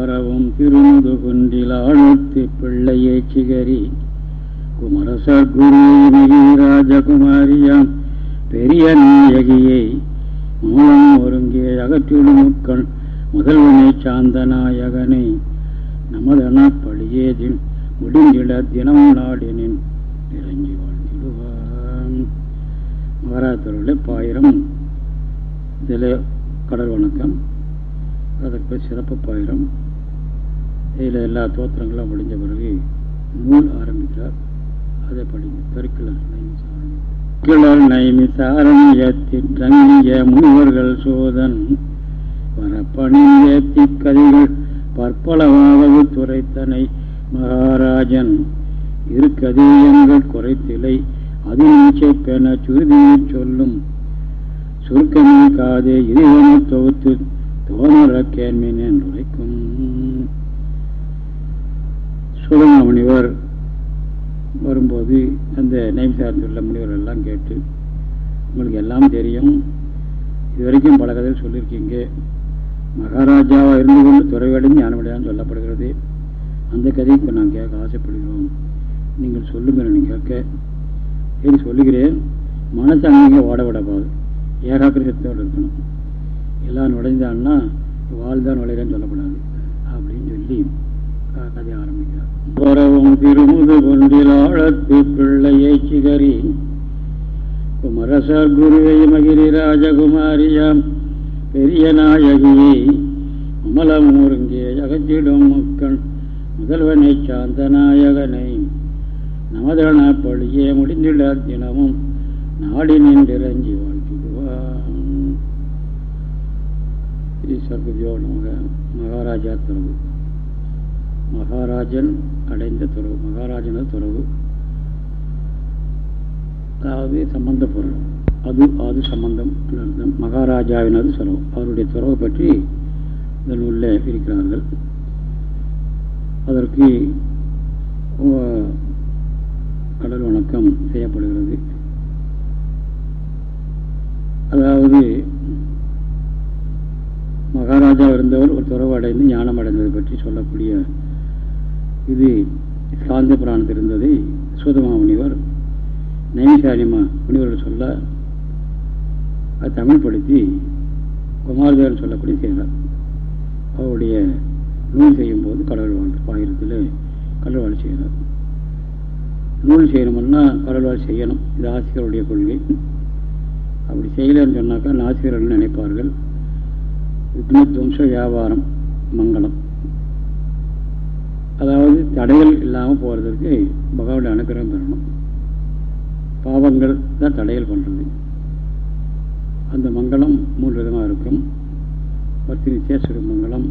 பரவும் திருந்து குன்றில் ஆழ்த்து பிள்ளையை சிகரி. குமரச குரு ராஜகுமாரியாம் பெரிய நாயகியை. மூலம் ஒருங்கே அகற்றிடும் முக்கள் முதல்வனை சாந்த நாயகனை. நமதன பழியேதில் முடிந்திட தினம் நாடினின் இறங்கி வாழ்ந்திடுவான். மகாராஜத்தில் பாயிரம். இதில் கடல் வணக்கம். அதற்கு சிறப்பு பாயிரம். இதில் எல்லா தோத்திரங்களும் முடிஞ்ச பிறகு நூல் ஆரம்பிக்கிறார். அதை படிங்க. தருக்கிழர் கிளர் நைமிசாரணியத்திற்கிய முனிவர்கள் சோதன் வரப்பணிய திக்கதைகள் பற்பளவாவது துறைத்தனை மகாராஜன். இருக்கதியங்கள் குறைத்திலை அதிர்ச்சை பெண சுருதியை சொல்லும். சுருக்கமே காதே இறைவனை தொகுத்து தோணர கேள்மின் என்று உரைக்கும். சுதம முனிவர் வரும்போது அந்த நைமிசாரத்தில் முனிவர் எல்லாம் கேட்டு உங்களுக்கு எல்லாம் தெரியும். இது வரைக்கும் பல கதைகள் சொல்லியிருக்கீங்க. மகாராஜாவாக இருந்து கொண்டு துறைவடைந்து ஞானமடையான்னு சொல்லப்படுகிறது. அந்த கதையை இப்போ நான் கேட்க ஆசைப்படுகிறோம். நீங்கள் சொல்லுங்கள் நீங்கள் கேட்க சரி சொல்லுகிறேன்? மனசு அங்கே ஓட விடப்பாது ஏகாக்கிரசத்தோடு இருக்கணும். எல்லாம் நுழைந்தான்னா வாழ்தான் நுழைகிறேன்னு சொல்லப்படாது அப்படின்னு சொல்லி கதை ஆரம்பிக்கிறேன் பரவும் திருமுது கொண்டிலாழத்து பிள்ளையை சிகரி குமரசர் குருவை மகிரி ராஜகுமாரியாம் பெரிய நாயகியை அமலம் ஒருங்கே அகற்றிடும் மக்கள் முதல்வனை சாந்த நாயகனை நமதன பழியே முடிந்திட தினமும் நாடி நின்றிறஞ்சி வாழ்த்திடுவான். சர்க்குதியோ நமக மகாராஜா துறவு மகாராஜன் அடைந்த துறவு மகாராஜனது துறவு. அதாவது சம்பந்த பொருள். அது அது சம்பந்தம் அர்த்தம். மகாராஜாவினது துறவு. அவருடைய துறவை பற்றி இதன் உள்ளே இருக்கிறார்கள். அதற்கு கடல் வணக்கம் செய்யப்படுகிறது. அதாவது மகாராஜா இருந்தவர் ஒரு துறவு அடைந்து ஞானம் அடைந்ததை பற்றி சொல்லக்கூடிய இது சாந்த புராணத்தில் இருந்ததை சூதமா முனிவர் நைமிசாரியமா முனிவர்கள் சொல்ல அது தமிழ்படுத்தி குமாரதேவன் சொல்லக்கூடிய செய்கிறார் அவருடைய நூல் செய்யும் போது கடவுள் வாழ் பாயிரத்தில் கடவுள் வாழ் செய்கிறார். நூல் செய்யணும்னா கடவுள் வாழ் செய்யணும். இது ஆசிரியருடைய கொள்கை. அப்படி செய்யலன்னு சொன்னாக்கா ஆசிரியர்கள் நினைப்பார்கள். விக்னத்வம்ச வியாபாரம் மங்களம். அதாவது தடைகள் இல்லாமல் போகிறதுக்கு பகவானுடைய அனுகிரகம் பெறணும் பாவங்கள் தான் தடைகள் பண்ணுறது அந்த மங்களம் மூன்று விதமாக இருக்கும். பத்தினி சேஸ்வர மங்களம்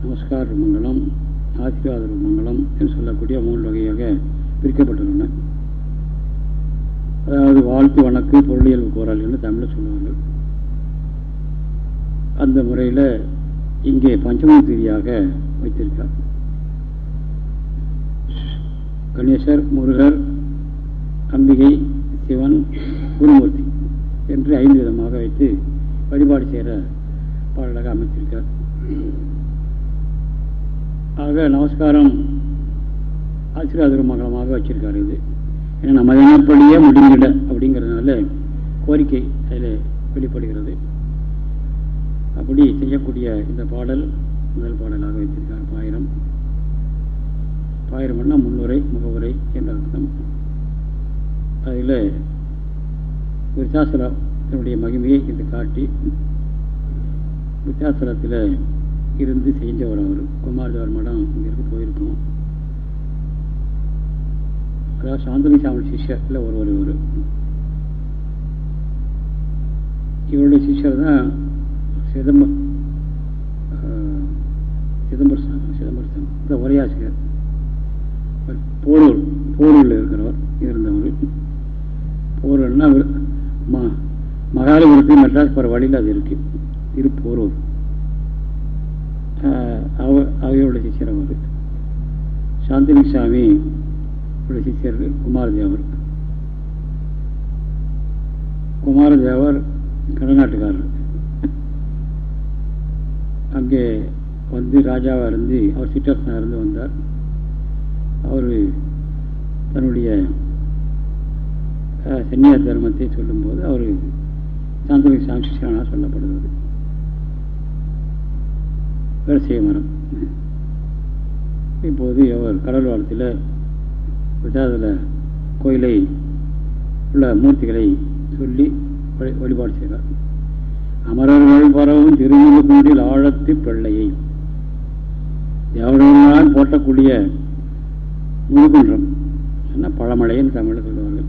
நமஸ்கார மங்களம் ஆசீர்வாத மங்களம் என்று சொல்லக்கூடிய மூன்று வகையாக பிரிக்கப்பட்டுள்ளன. அதாவது வாழ்த்து வணக்கு பொருளியல் கோரல் என்று தமிழில் சொல்லுவாங்க. அந்த முறையில் இங்கே பஞ்சமி வைத்திருக்கார் கணேசர் முருகர் அம்பிகை சிவன் குருமூர்த்தி என்று ஐந்து விதமாக வைத்து வழிபாடு செய்கிற பாடலாக அமைத்திருக்கார் ஆக நமஸ்காரம் ஆசீர்வாத மகளமாக வச்சிருக்காரு இது. ஏன்னா நம்ம தினப்படியே முடிஞ்சிட அப்படிங்கிறதுனால கோரிக்கை அதில் வெளிப்படுகிறது. அப்படி செய்யக்கூடிய இந்த பாடல் முதல் பாடலாக வைத்திருக்கார் பாயிரம். பாயிரம்னா முன்னுரை முகவுரை என்ற அர்த்தம். அதில் விருத்தாசலத்தினுடைய மகிமையை இது காட்டி விருத்தாசலத்தில் இருந்து செஞ்சவர் அவர். குமாரதேவர் மடம் இங்கிருந்து போயிருக்கோம். அதாவது சாந்தனி சாமி சிஷ்யத்தில் ஒருவர் இவர். இவருடைய சிஷ்யர் தான் சிதம்ப சிதம்பரம் சிதம்பரம் இந்த உரையாசிரியர். போரூர் போரூரில் இருக்கிறவர் இருந்தவர் போரூர்னா ம மகாலிபுரத்து மெட்ராஸ் போகிற வழியில் அது இருக்கு. திருப்போரூர் அவ அவையோட சிஷ்யர் அவர். சாந்தினி சாமி சிஷ்யர் குமாரதேவர் குமாரதேவர் கடநாட்டுக்காரர் அங்கே வந்து ராஜாவாக இருந்து அவர் சிற்றரசனாக இருந்து வந்தார். அவர் தன்னுடைய சென்னியார் தர்மத்தை சொல்லும்போது அவர் சாந்தமி சாட்சிஷனாக சொல்லப்படுவது வரிசை மரம் இப்போது அவர் கடல் வாரத்தில் விசாரத்தில் கோயிலை உள்ள மூர்த்திகளை சொல்லி வழிபாடு செய்கிறார். அமரர்கள் பரவும் திருநெல்வேலியில் ஆழத்து பிள்ளையை. தேவனால் போட்டக்கூடிய முதுகுன்றம் என்ன பழமழைன்னு தமிழில் சொல்லுவார்கள்.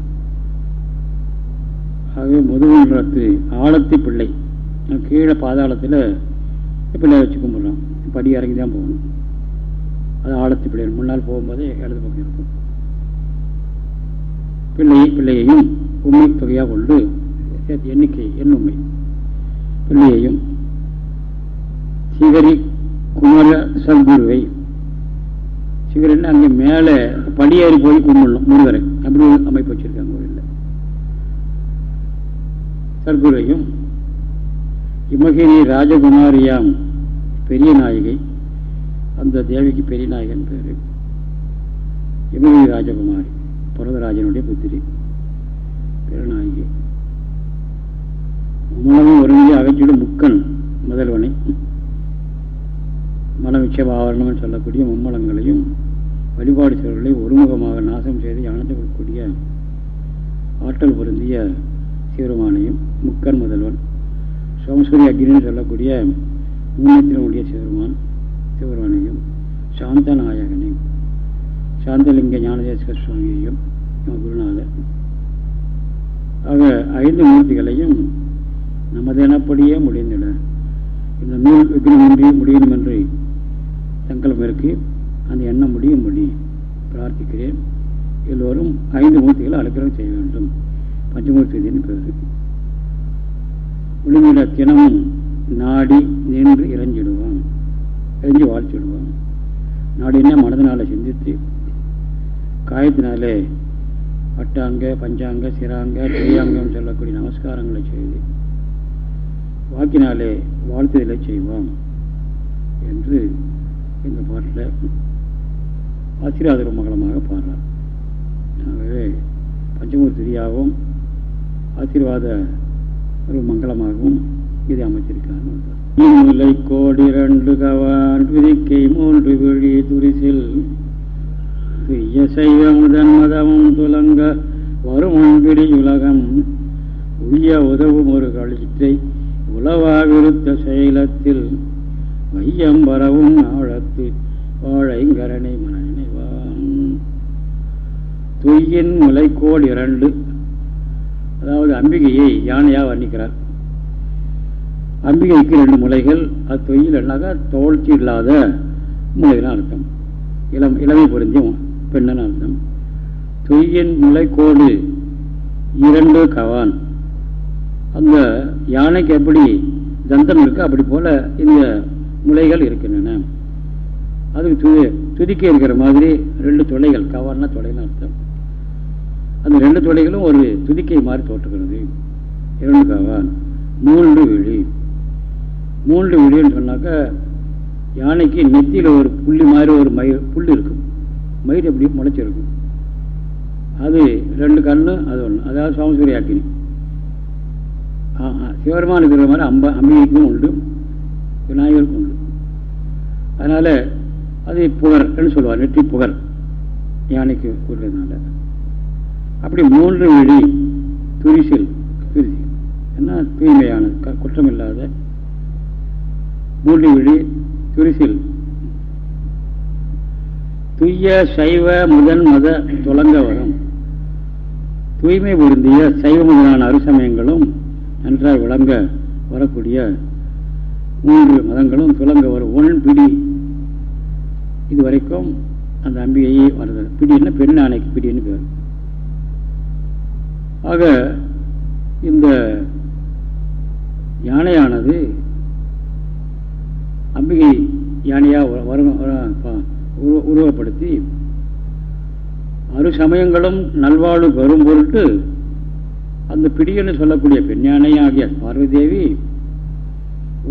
ஆகவே முதுகுன்றத்து ஆழத்து பிள்ளை கீழே பாதாளத்தில் பிள்ளை வச்சு கும்பிட்றோம். படி இறங்கி தான் போகணும். அது ஆழத்து பிள்ளை முன்னால் போகும்போதே இடது பக்கம் இருக்கும். பிள்ளையை பிள்ளையையும் உண்மை தொகையாக கொண்டு எண்ணிக்கை என் உண்மை பிள்ளையையும் சிகரி குமர சல்குருவை சிகரன் அங்கே மேலே படியேறி போய் கும்பிடணும் முருகரை. அப்படி அமைப்பு வச்சிருக்காங்க கோயிலில் சர்க்குரையும் இமகிரி ராஜகுமாரியாம் பெரிய நாயகை அந்த தேவிக்கு பெரிய நாயகன் பேர் இமகிரி ராஜகுமாரி பரதராஜனுடைய புத்திரி பெருநாயகி உணவு ஒருங்கே அகற்றிடும் முக்கன் முதல்வனை. மலமிச்ச ஆவரணம்னு சொல்லக்கூடிய மும்மலங்களையும் வழிபாடு செயல்களை ஒருமுகமாக நாசம் செய்து ஞானத்தை கொடுக்கக்கூடிய ஆற்றல் பொருந்திய சிவருமானையும் முக்கன் முதல்வன் சோமசூரிய அக்னின்னு சொல்லக்கூடிய மூலத்தினுடைய சிவருமான் சிவருமானையும் சாந்த நாயகனையும் சாந்தலிங்க ஞானதேஸ்வர சுவாமியையும் குருநாதர். ஆக ஐந்து மூர்த்திகளையும் நமதெனப்படியே முடிந்திட இந்த நூல் விக்னமின்றி முடியும் என்று சங்கல்பம் அந்த எண்ணம் முடியும் முடி பிரார்த்திக்கிறேன். எல்லோரும் ஐந்து மூர்த்திகளை அலக்கிரம் செய்ய வேண்டும். பஞ்சமூர்த்தின்னு பேர் விழுந்திட தினமும் நாடி நின்று இறைஞ்சிடுவான் இறைஞ்சி வாழ்த்திடுவான் நாடினா மனதினால சிந்தித்து காயத்தினாலே அட்டாங்க பஞ்சாங்க சிராங்க திரியாங்கம் சொல்லக்கூடிய நமஸ்காரங்களை செய்து வாக்கினாலே வாழ்த்துதலை செய்வோம் என்று இந்த பாட்டில் ஆசீர்வாத மங்களமாக பாடுறார் ஆகவே பஞ்சமூர்த்தியாகவும் ஆசீர்வாத ஒரு மங்களமாகவும் இதை அமைச்சிருக்கார் கோடி ரெண்டு கவான் விதிக்கை மூன்று விழி துரிசில். துய்ய செய்வ முதன் மதமும் துலங்க வரும் அன்பிடி உலகம். உய்ய உதவும் ஒரு கழித்தை உளவாவிருத்த செயலத்தில் வையம் வரவும் ஆழத்து வாழைங்கரணை மன தொய்யின் முலைக்கோள் இரண்டு. அதாவது அம்பிகையை யானையாக வர்ணிக்கிறார். அம்பிகைக்கு ரெண்டு முலைகள் அது தொய்யில் என்னாக்கா தோழ்ச்சி இல்லாத முலைகளாக அர்த்தம். இளம் இளமை பொருந்திய பெண்ணன் அர்த்தம். தொய்யின் முளைக்கோடு இரண்டு கவான். அந்த யானைக்கு எப்படி தந்தம் இருக்கு அப்படி போல இந்த முளைகள் இருக்கின்றன. அதுக்கு து துதிக்க இருக்கிற மாதிரி ரெண்டு தொலைகள் கவான்னா தொலைன்னு அர்த்தம். அந்த ரெண்டு துளைகளும் ஒரு துதிக்கை மாதிரி தோற்றுகிறது இரண்டு மூன்று விழி. மூன்று விழின்னு சொன்னாக்க யானைக்கு நெத்தியில் ஒரு புள்ளி மாதிரி ஒரு மயிர் புள்ளி இருக்கும். மயிர் எப்படி முளைச்சிருக்கும். அது ரெண்டு கண்ணு அது ஒன்று அதாவது சோமசூரிய அக்கினி சிவருமான இருக்கிற மாதிரி அம்ப அம்பிகைக்கும் உண்டு. விநாயகருக்கும் உண்டு. அதனால் அது புகர்ன்னு சொல்லுவார். நெற்றி புகர். யானைக்கு கூறுறதுனால. அப்படி மூன்று விழி துரிசில் துரிசி. என்ன தூய்மையானது குற்றமில்லாத மூன்று விழி துரிசில். துய்ய சைவ முதன் மத துலங்க வரும் தூய்மை பொருந்திய சைவ முதலான அருசமயங்களும் நன்றாக விளங்க வரக்கூடிய மூன்று மதங்களும் துலங்க வரும். ஒன் பிடி இதுவரைக்கும் அந்த அம்பிகையே வருது பிடின்னா பெண் ஆணைக்கு பிடின்னு பேர். ஆக இந்த யானையானது அம்பிகை யானையாக வரும் உருவப்படுத்தி அரு சமயங்களும் நல்வாழ்வு பெறும் பொருட்டு அந்த பிடியன்னு சொல்லக்கூடிய பெண்யானை ஆகிய பார்வதி தேவி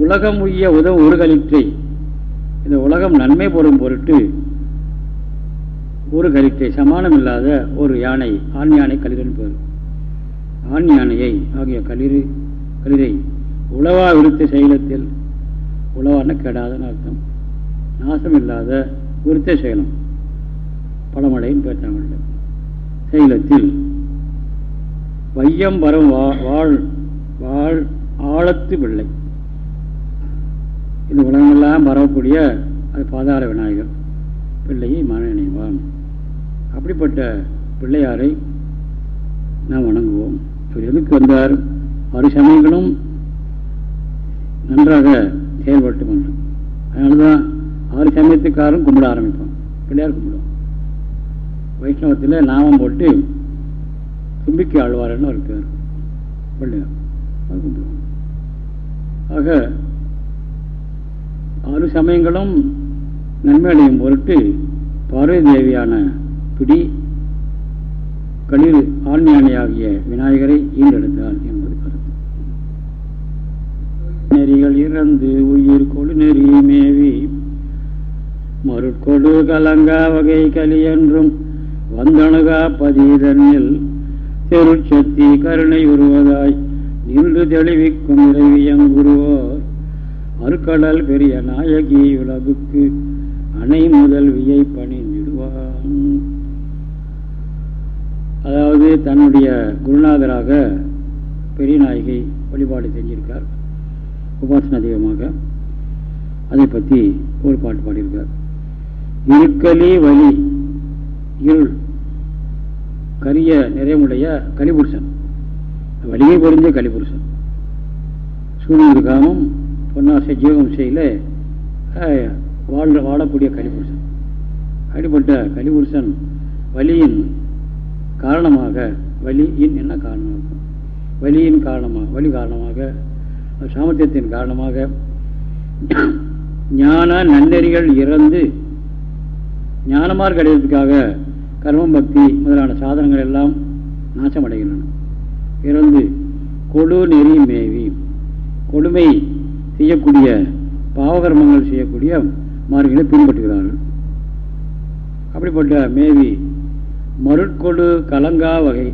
உலகம் உய்ய உதவும் ஒரு இந்த உலகம் நன்மை பெறும் பொருட்டு ஒரு கலித்தை சமானம் இல்லாத ஒரு யானை ஆண் யானை கலிதன் பேர். ஆண் யானையை ஆகிய களிறு களிரை உழவா விருத்த செயலத்தில் உழவான கெடாதன்னு அர்த்தம். நாசம் இல்லாத விருத்த செயலம். பழமழைன்னு பேர் தமிழில் செயலத்தில் வையம் வரும் வாழ் வாழ் ஆழத்து பிள்ளை இந்த உலகமெல்லாம் வரக்கூடிய அது பாதாள விநாயகர். பிள்ளையை மன அப்படிப்பட்ட பிள்ளையாரை நாம் வணங்குவோம். இவர் எதுக்கு வந்தார்? மறு சமயங்களும் நன்றாக செயல்பட்டு வந்தோம் அதனால தான் ஆறு சமயத்துக்காரன் கும்பிட ஆரம்பிப்போம். பிள்ளையார் கும்பிடுவோம். வைஷ்ணவத்தில் நாமம் போட்டு தும்பிக்கை ஆழ்வார்னு இருக்கார் பேர். பிள்ளையார் அது கும்பிடுவோம். ஆக ஆறு சமயங்களும் நன்மை அடையும் பொருட்டு பார்வை தேவியான பிடி களிர் ஆண்ஞானியாகிய விநாயகரை ஈண்டெடுத்தார் என்பது கருத்து. நெறிகள் இறந்து உயிர் கொடு நெறி மேவி மறுக்கொடு கலங்கா வகை கலி என்றும் வந்தணுகா பதீதனில் தெருச்சத்தி கருணை உருவதாய் நின்று தெளிவிக்கும் இறைவியங்குருவோர் அருக்கடல் பெரிய நாயகி உலகுக்கு அணை முதல் வியை பணிந்திடுவான். அதாவது தன்னுடைய குருநாதராக பெரிய நாயகி வழிபாடு செஞ்சிருக்கார் உபாசன தெய்வமாக அதை பற்றி ஒரு பாட்டு பாடியிருக்கார் இருக்கலி வலி இருள் கரிய நிறைமுடைய கலிபுருஷன். வலியை பொருந்திய கலிபுருஷன். சூரியன் காமம் பொன்னாசை ஜீவகம் செய்யல வாழ் வாழக்கூடிய கலிபுருஷன். அடிப்பட்ட கலிபுருஷன் வலியின் காரணமாக வலியின் என்ன காரணமாக வலியின் காரணமாக வலி காரணமாக சாமர்த்தியத்தின் காரணமாக ஞான நன்னெறிகள் இறந்து ஞானமாக கிடைக்கிறதுக்காக கர்மம் பக்தி முதலான சாதனங்கள் எல்லாம் நாசமடைகின்றன. இறந்து கொடு நெறி மேவி. கொடுமை செய்யக்கூடிய பாவகர்மங்கள் செய்யக்கூடிய மார்களை பின்பற்றுகிறார்கள். அப்படிப்பட்ட மேவி மருட்கொடு கலங்கா வகை.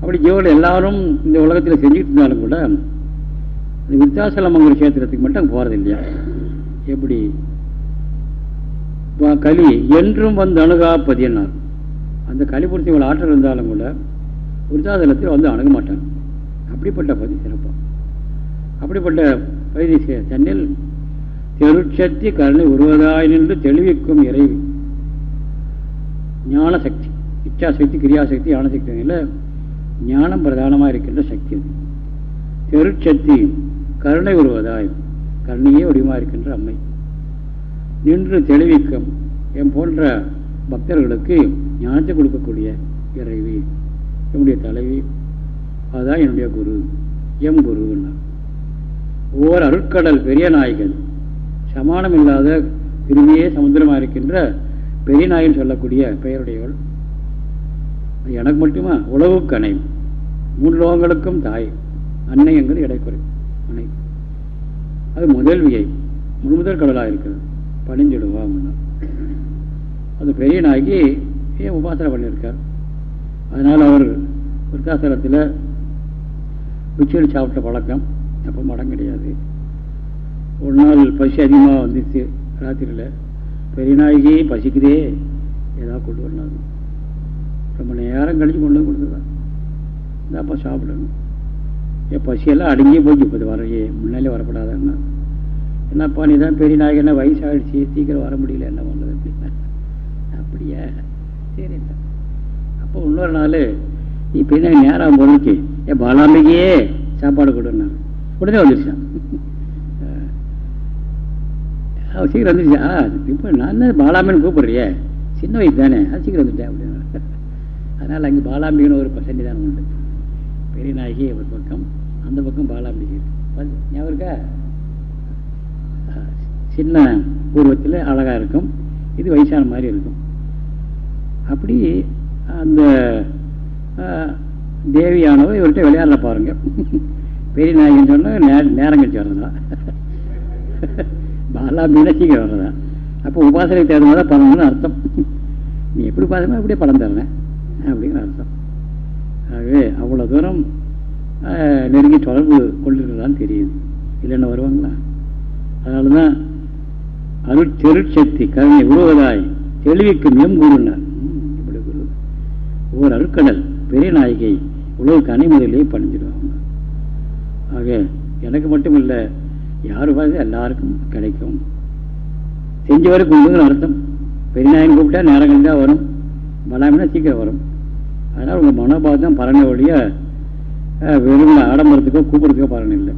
அப்படி ஜீவர்கள் எல்லாரும் இந்த உலகத்தில் செஞ்சுட்டு இருந்தாலும் கூட விருத்தாசலமங்கல கஷேத்திரத்துக்கு மட்டும் போகிறது இல்லையா? எப்படி? களி என்றும் வந்து அணுகா அணுகாப்பதினார் அந்த களிபுரத்தில் இவ்வளோ ஆற்றல் இருந்தாலும் கூட விருத்தாசலத்தில் வந்து அணுக மாட்டாங்க. அப்படிப்பட்ட பதி சிறப்பாக அப்படிப்பட்ட பகுதி தன்னில் தெருட்சக்தி கருணை உருவதாய் நின்று தெளிவிக்கும் இறைவி. ஞான சக்தி இச்சாசக்தி கிரியாசக்தி ஞானசக்தி ஞானம் பிரதானமாக இருக்கின்ற சக்தி அது. தெருச்சக்தி கருணை உருவதாய் கருணையே வடிவமாக இருக்கின்ற அம்மை. நின்று தெளிவிக்கும் என் போன்ற பக்தர்களுக்கு ஞானத்தை கொடுக்கக்கூடிய இறைவி என்னுடைய தலைவி. அதுதான் என்னுடைய குரு எம் குரு ஓர் அருட்கடல் பெரிய நாயகன் சமானம் இல்லாத பெருமையே சமுத்திரமாக இருக்கின்ற பெரிய நாயன் சொல்லக்கூடிய பெயருடையவள். எனக்கு மட்டுமா? உழவு கணை மூன்று லோகங்களுக்கும் தாய். அன்னை என்கிறது இடைக்குறை அணை அது முதல் வியை முழுமுதல் கடலாக இருக்குது பணிஞ்சிடுவா அது பெரிய நாய்க்கு ஏன் உபாசனை பண்ணியிருக்கார் அதனால் அவர் விருத்தாசலத்தில் உச்சியடி சாப்பிட்ட பழக்கம். அப்போ மடம் கிடையாது. ஒரு நாள் பசி அதிகமாக வந்துச்சு. ராத்திரியில். பெரிய பசிக்குதே. ஏதாவது கொண்டு வரணும் ரொம்ப நேரம் கழிச்சு கொண்டு வந்து கொடுத்துதான் இந்தாப்பா சாப்பிடணும். என் பசியெல்லாம் அடங்கியே போச்சு. இப்போ வரையே முன்னாலே வரப்படாதான்னா. என்னப்பா நீ தான் பெரிய நாய்க்கு என்ன வயசாகிடுச்சு சீக்கிரம் வர முடியல என்ன பண்ணுறது அப்படின்னா அப்படியா? சரி அப்போ இன்னொரு நாள் நீ பெரிய நேரம் பொருளுக்கு என் பாலாம்பிக்கையே சாப்பாடு கொடுன்னா உடனே வந்துருச்சான். சீக்கிரம் வந்துருச்சா இப்போ நான் தான் பாலாமின்னு கூப்பிடுறியே. சின்ன வயசு தானே. அது சீக்கிரம் வந்துட்டேன் அப்படின்னு அதனால் அங்கே பாலாம்பிகன்னு ஒரு சன்னிதானம் உண்டு. பெரிய நாயகி ஒரு பக்கம். அந்த பக்கம் பாலாம்பிகை பார்த்து ஞாபகம் இருக்கா? சின்ன பூர்வத்தில் அழகாக இருக்கும். இது வயசான மாதிரி இருக்கும். அப்படி அந்த தேவியானவர் இவர்கிட்ட விளையாடல பாருங்க. பெரிய நாயகன் சொன்னால் நேரம் கழிச்சு வரதா நல்லா மீனா சீக்கிரம் வர்றதா அப்போ உபாசனை தேர்ந்ததா பலன்னு அர்த்தம். நீ எப்படி உபாசனை அப்படியே பலன் தரேன் அப்படிங்கிற அர்த்தம். ஆகவே அவ்வளோ தூரம் நெருங்கி தொடர்பு கொண்டிருக்கிறதான்னு தெரியுது. இல்லைன்னா வருவாங்களா? அதனால தான் அருள் தெருட்சக்தி கருணை உருவதாய் தெளிவிக்கு மேம்பூருன்னார் இப்படி குரு ஒவ்வொரு அருட்கடல் பெரிய நாயகை உலக அணிமுதலே பணிஞ்சிடுவாங்க. ஆக எனக்கு மட்டும் இல்லை யார் பார்த்து எல்லாருக்கும் கிடைக்கும். செஞ்சவரை கொண்டுங்கிற அர்த்தம். பெரியநாயகன் கூப்பிட்டா நேரம் கழிந்தா வரும். பலாமினா சீக்கிரம் வரும். அதனால் உங்கள் மனோபாவம் பலனை ஒழிய வெறும் ஆடம்பரத்துக்கோ கூப்பிடுறதுக்கோ பலன் இல்லை.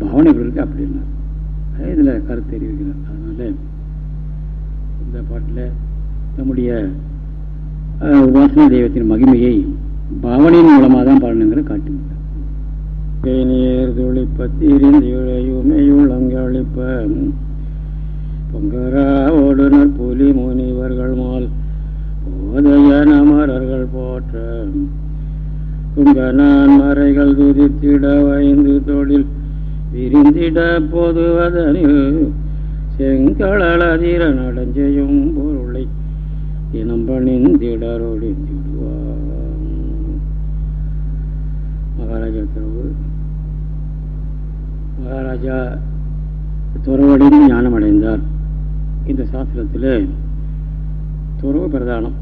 பவனை இப்படி இருக்கு அப்படின்னா இதில் கருத்து தெரிவிக்கிறார். அதனால இந்த பாட்டில் நம்முடைய உபாசன தெய்வத்தின் மகிமையை பாவனையின் மூலமாக தான் பலனுங்கிற காட்டுகிறார் தேநீர் துளிப்பத்திரிந்துழையுமையுள்ளங்களிப்ப பொங்கரா ஓடுனர் புலி முனிவர்கள் மால் போதைய நமரர்கள் போற்ற குங்கனான் மறைகள் துதித்திட வைந்து தொழில் விரிந்திட பொதுவதனில் செங்கடலதிர நடஞ்செய்யும் பொருளை தினம் பணிந்திடரொழிந்திடுவார் மகாராஜா திரு மகாராஜா துறவடைந்து ஞானம் அடைந்தார் இந்த சாஸ்திரத்தில் துறவு பிரதானம்.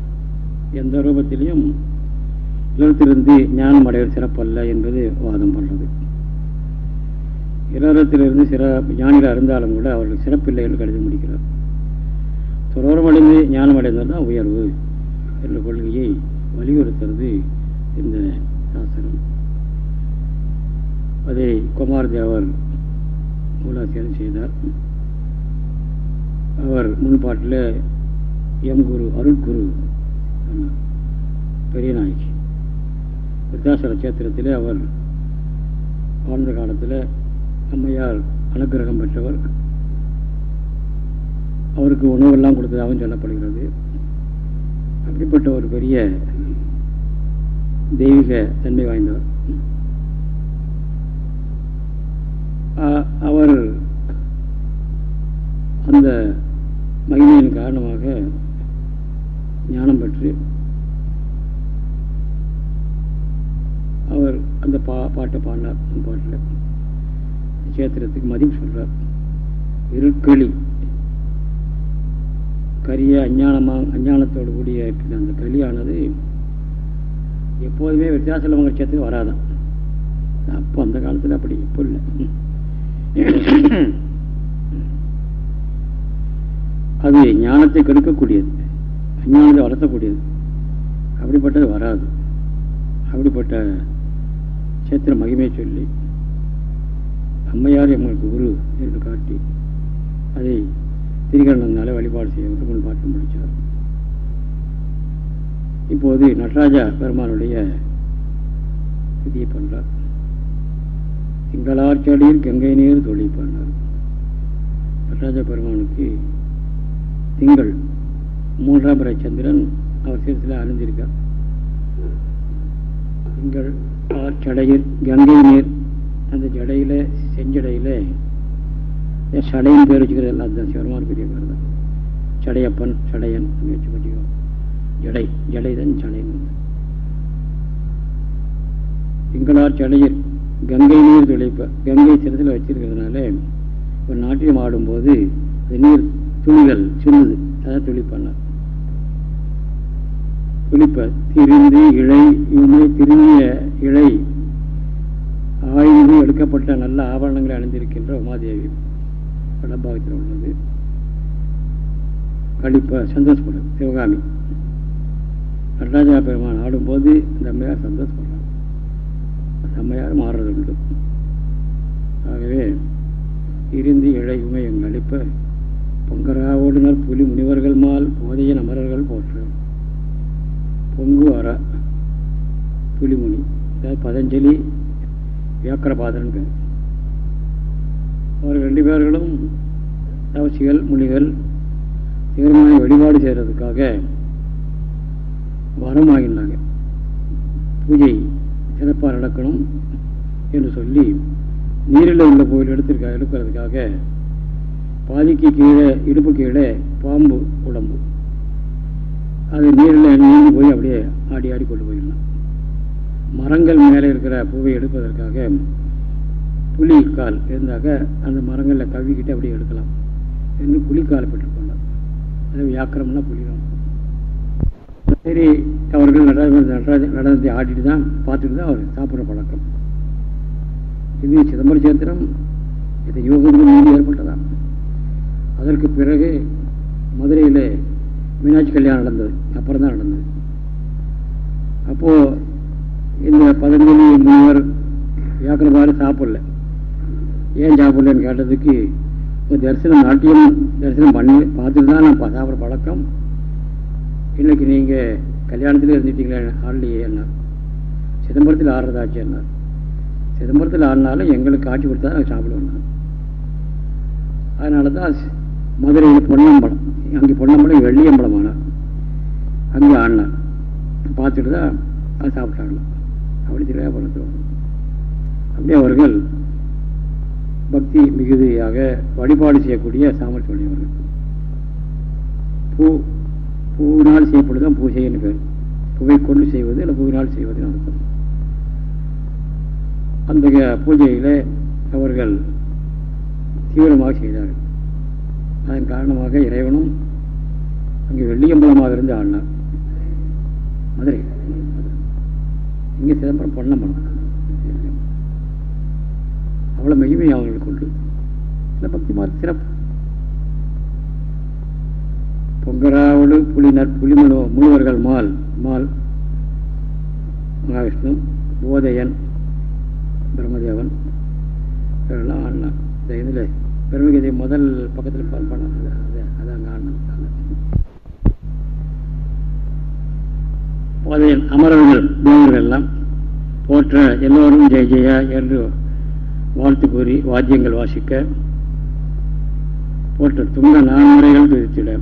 எந்த ரூபத்திலையும் இல்லத்திலிருந்து ஞானம் அடைவது சிறப்பல்ல என்பது வாதம் பண்ணுறது இல்லறத்திலிருந்து சிற ஞானிகள் இருந்தாலும் கூட அவர்கள் சிறப்பில்லை என்று கருதி முடிக்கிறார். துறவரமடைந்து ஞானம் அடைந்தால் தான் உயர்வு என்ற கொள்கையை வலியுறுத்துறது இந்த சாஸ்திரம். அதை குமாரதேவர் மூலாசியம் செய்தார். அவர் முன்பாட்டில் எம் குரு அருட்குரு பெரிய நாய்க்கு விருத்தாசல சேத்திரத்தில் அவர் வாழ்ந்த காலத்தில் அம்மையார் அனுகிரகம் பெற்றவர். அவருக்கு உணவெல்லாம் கொடுத்ததாகவும் சொல்லப்படுகிறது. அப்படிப்பட்ட ஒரு பெரிய தெய்வீக தன்மை வாய்ந்தவர் அவர் அந்த மகிமையின் காரணமாக ஞானம் பெற்று அவர் அந்த பா பாட்டை பாடினார். அந்த பாட்டில் கேத்திரத்துக்கு மதிப்பு சொல்கிறார் இருட்களி. கரிய அஞ்ஞானமாக அஞ்ஞானத்தோடு கூடிய அந்த களியானது எப்போதுமே வித்தியாசம் கட்சத்துக்கு வராதான் அப்போ அந்த காலத்தில் அப்படி இப்போ இல்லை. அது ஞானத்தை கெடுக்கக்கூடியது. அஞ்ஞானத்தை வளர்த்தக்கூடியது. அப்படிப்பட்டது வராது. அப்படிப்பட்ட சேத்திர மகிமையை சொல்லி அம்மையார் எங்களுக்கு குரு என்று காட்டி அதை திரிகரணத்தினால வழிபாடு செய்ய வேண்டும் பாட்டு முடித்தார். இப்போது நடராஜா பெருமானுடைய விதியை பண்றார் திங்களார்ச்சடியில் கங்கை நீர் தொழில் பண்ணார். நடராஜ பெருமானுக்கு திங்கள் மூன்றாம் பிறை சந்திரன் அவர் சிறுசில் அறிந்திருக்கார் திங்கள் சடையில் கங்கை நீர் அந்த ஜடையில் செஞ்சடையில் சடையின் பேர் வச்சுக்கிறது எல்லாம் அதுதான். சிவருமான பெரிய பேர் தான். சடையப்பன் சடையன் வச்சு வச்சுக்கோ ஜடை ஜடை தான் சடையன் திங்களார் சடையில் கங்கை நீர் துளைப்ப கங்கை சிறத்தில் வச்சிருக்கிறதுனால இப்போ நாட்டியம் ஆடும்போது அந்த நீர் துளிகள் சின்னது. அதான் துளிப்பண்ணார் துளிப்ப திரிந்து இழை இவனை திரும்பிய இழை. ஆய்ந்து எடுக்கப்பட்ட நல்ல ஆபரணங்களை அணிந்திருக்கின்ற உமாதேவி. வடபாகத்தில் உள்ளது. கழிப்ப சந்தோஷப்படும் சிவகாமி. நடராஜா பெருமான் ஆடும்போது இந்த அம்மையார் சந்தோஷப்படுறாங்க அந்த அம்மையார் மாறுறது உண்டு. ஆகவே இருந்து இழை எங்கள் அழைப்பை பொங்கரா ஓடுனர் புலி முனிவர்கள் மால் போதைய அமரர்கள் போற்று. பொங்கு அற புலிமுனி. அதாவது பதஞ்சலி வியாக்கரபாதன் பேர். அவர்கள் ரெண்டு பேர்களும் தவசிகள் முனிகள் தீர்மான வழிபாடு செய்கிறதுக்காக வரம் ஆகினாங்க பூஜை சிறப்பாக நடக்கணும் என்று சொல்லி நீரில் உள்ள கோயில் எடுத்திருக்க எடுக்கிறதுக்காக பாதிக்கு கீழே இடுப்பு கீழே பாம்பு உடம்பு அது நீரில் நீந்து போய் அப்படியே ஆடி ஆடி கொண்டு போயிடலாம். மரங்கள் மேலே இருக்கிற பூவை எடுப்பதற்காக புலி கால் இருந்தாக்க அந்த மரங்களில் கவிக்கிட்டு அப்படியே எடுக்கலாம் என்று புலிக்கால் பெற்றுக்கொண்டார். அது வியாக்கிரம்னா புலிதான். சரி அவர்கள் நடராஜ நடனத்தை ஆடிட்டு தான் பார்த்துட்டு தான் அவர் சாப்பிட்ற பழக்கம். இது சிதம்பர சேத்திரம் இது யோகத்துக்கு மீது ஏற்பட்டதான் அதற்கு பிறகு மதுரையில் மீனாட்சி கல்யாணம் நடந்தது. அப்புறம் தான் நடந்தது. அப்போது இந்த பதஞ்சலி முனிவர் வியாக்கிரபாரு சாப்பிடல. ஏன் சாப்பிடலன்னு கேட்டதுக்கு இப்போ தரிசனம் நாட்டியம் தரிசனம் பண்ணி பார்த்துட்டு தான் நான் சாப்பிட்ற பழக்கம். இன்றைக்கி நீங்கள் கல்யாணத்தில் இருந்துட்டீங்களே ஆடலையே என்ன சிதம்பரத்தில் ஆடுறதாச்சு என்ன சிதம்பரத்தில் ஆடினாலும் எங்களுக்கு காட்சி கொடுத்தா நாங்கள் சாப்பிடுவோம் அதனால தான் மதுரையில் பொன்னம்பலம். அங்கே பொன்னம்பலம் வெள்ளியம்பலம் ஆனார் அங்கே ஆடினார் பார்த்துட்டு தான் அது சாப்பிட்டாங்க. அப்படி திருவாபுரத்தில் அப்படியே அவர்கள் பக்தி மிகுதியாக வழிபாடு செய்யக்கூடிய சாமர்த்தியம் உடையவர்கள் பூ பூவினால் செய்யப்படுதான் பூஜைன்னு பேர். புகை கொண்டு செய்வது இல்லை பூவினால் செய்வது அர்த்தம். அந்த பூஜையில் அவர்கள் தீவிரமாக செய்தார்கள். அதன் காரணமாக இறைவனும் அங்கே வெள்ளியம்பலமாக இருந்து ஆடினார். மதுரை. இங்கே சிதம்பரம் பொன்னம்பலம் அவ்வளோ மகிமை அவர்களுக்கு உண்டு. இந்த பக்தி மாதிரி சிறப்பு. பொங்கராவடு புலினர் புலிமனு முழுவர்கள் மால் மால். மகாவிஷ்ணு போதையன் பிரம்மதேவன் இவரெல்லாம் ஆடினார். இந்த இதில் பெருமிகதை முதல் பக்கத்தில் பண்ணான் அது அது அங்கே அமரவர்கள் தேவர்கள் எல்லாம் போற்ற எல்லோரும் ஜெய ஜெயா என்று வாழ்த்து கூறி வாத்தியங்கள் வாசிக்க போற்ற துங்க நான்முறைகள் துதித்திட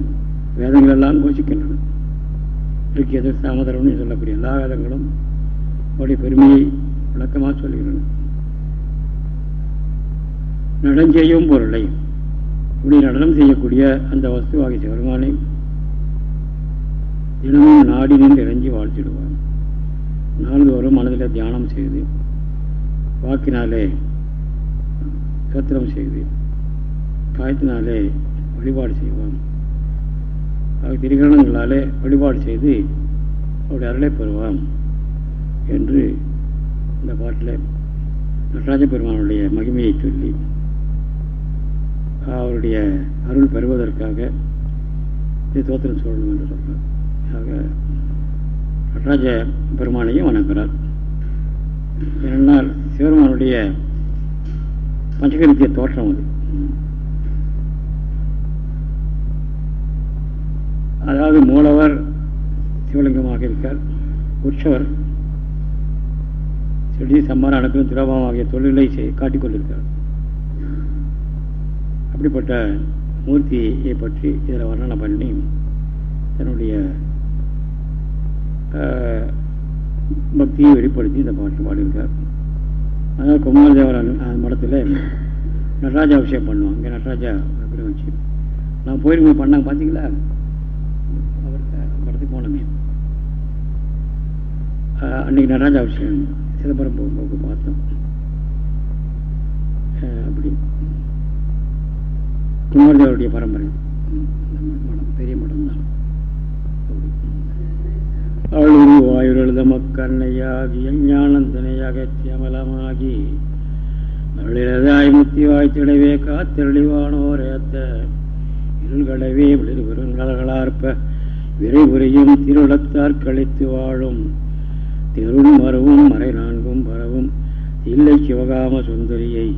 வேதங்கள் எல்லாம் கோஷிக்கின்றன. இருக்கியது சாமதரம்னு சொல்லக்கூடிய எல்லா வேதங்களும் அவருடைய பெருமையை விளக்கமாக சொல்லுகின்றன நடஞ்செய்யும் பொருளை இப்படி நடனம் செய்யக்கூடிய அந்த வஸ்துவாகி சிவருமானை தினமும் நாடி நின்று இறங்கி வாழ்த்திடுவான். நாள்தோறும் மனதில் தியானம் செய்து வாக்கினாலே சத்திரம் செய்து காயத்தினாலே வழிபாடு செய்வான். திரிகரணங்களாலே வழிபாடு செய்து அவருடைய அருளை பெறுவான் என்று இந்த பாட்டில் நடராஜ பெருமானுடைய மகிமையை சொல்லி அவருடைய அருள் பெறுவதற்காக இது தோத்திரம் சொல்லணும் என்று சொல்கிறார் ஆக நடராஜ பெருமானையும் வணங்குகிறார் ஏனென்றால் சிவருமானுடைய பஞ்சகரித்திய தோற்றம் அது. அதாவது மூலவர் சிவலிங்கமாக இருக்கார். உற்சவர் செடி சம்மாரம் அனுப்பும் திரவம் ஆகிய தொழிலை காட்டிக் கொண்டிருக்கிறார். அப்படிப்பட்ட மூர்த்தியை பற்றி இதில் வர்ணனை பண்ணி தன்னுடைய பக்தியை வெளிப்படுத்தி இந்த பாட்டு பாடியிருக்கார். அதனால் குமாரதேவர் மடத்தில் நடராஜா அபிஷேகம் பண்ணுவோம் அங்கே நடராஜா அப்படி வச்சு. நான் போயிருக்கோம் பண்ணாங்க பார்த்தீங்களா? அவருக்கு படத்துக்கு போனோமே. அன்னைக்கு நடராஜா அபிஷேகம் சிதம்பரம் போகும்போது பார்த்தோம். அப்படி. குமாரதேவருடைய பரம்பரை. மடம் பெரிய மடம் தான். அழுது வாயுரழுத மக்கண்ணையாகி ஞானந்தனை அகத்தியமலமாகி அருளினதாய் முத்தி வாய்த்திடவே காத்தெளிவானோரேத்த இருள்கடவே விளிர் பெருங்கலகளார்ப்ப விரைபுரியும் திருடத்தார் கழித்து வாழும். தெருவும் மரவும் மறை நான்கும் பரவும். இல்லை சிவகாம சுந்தரியை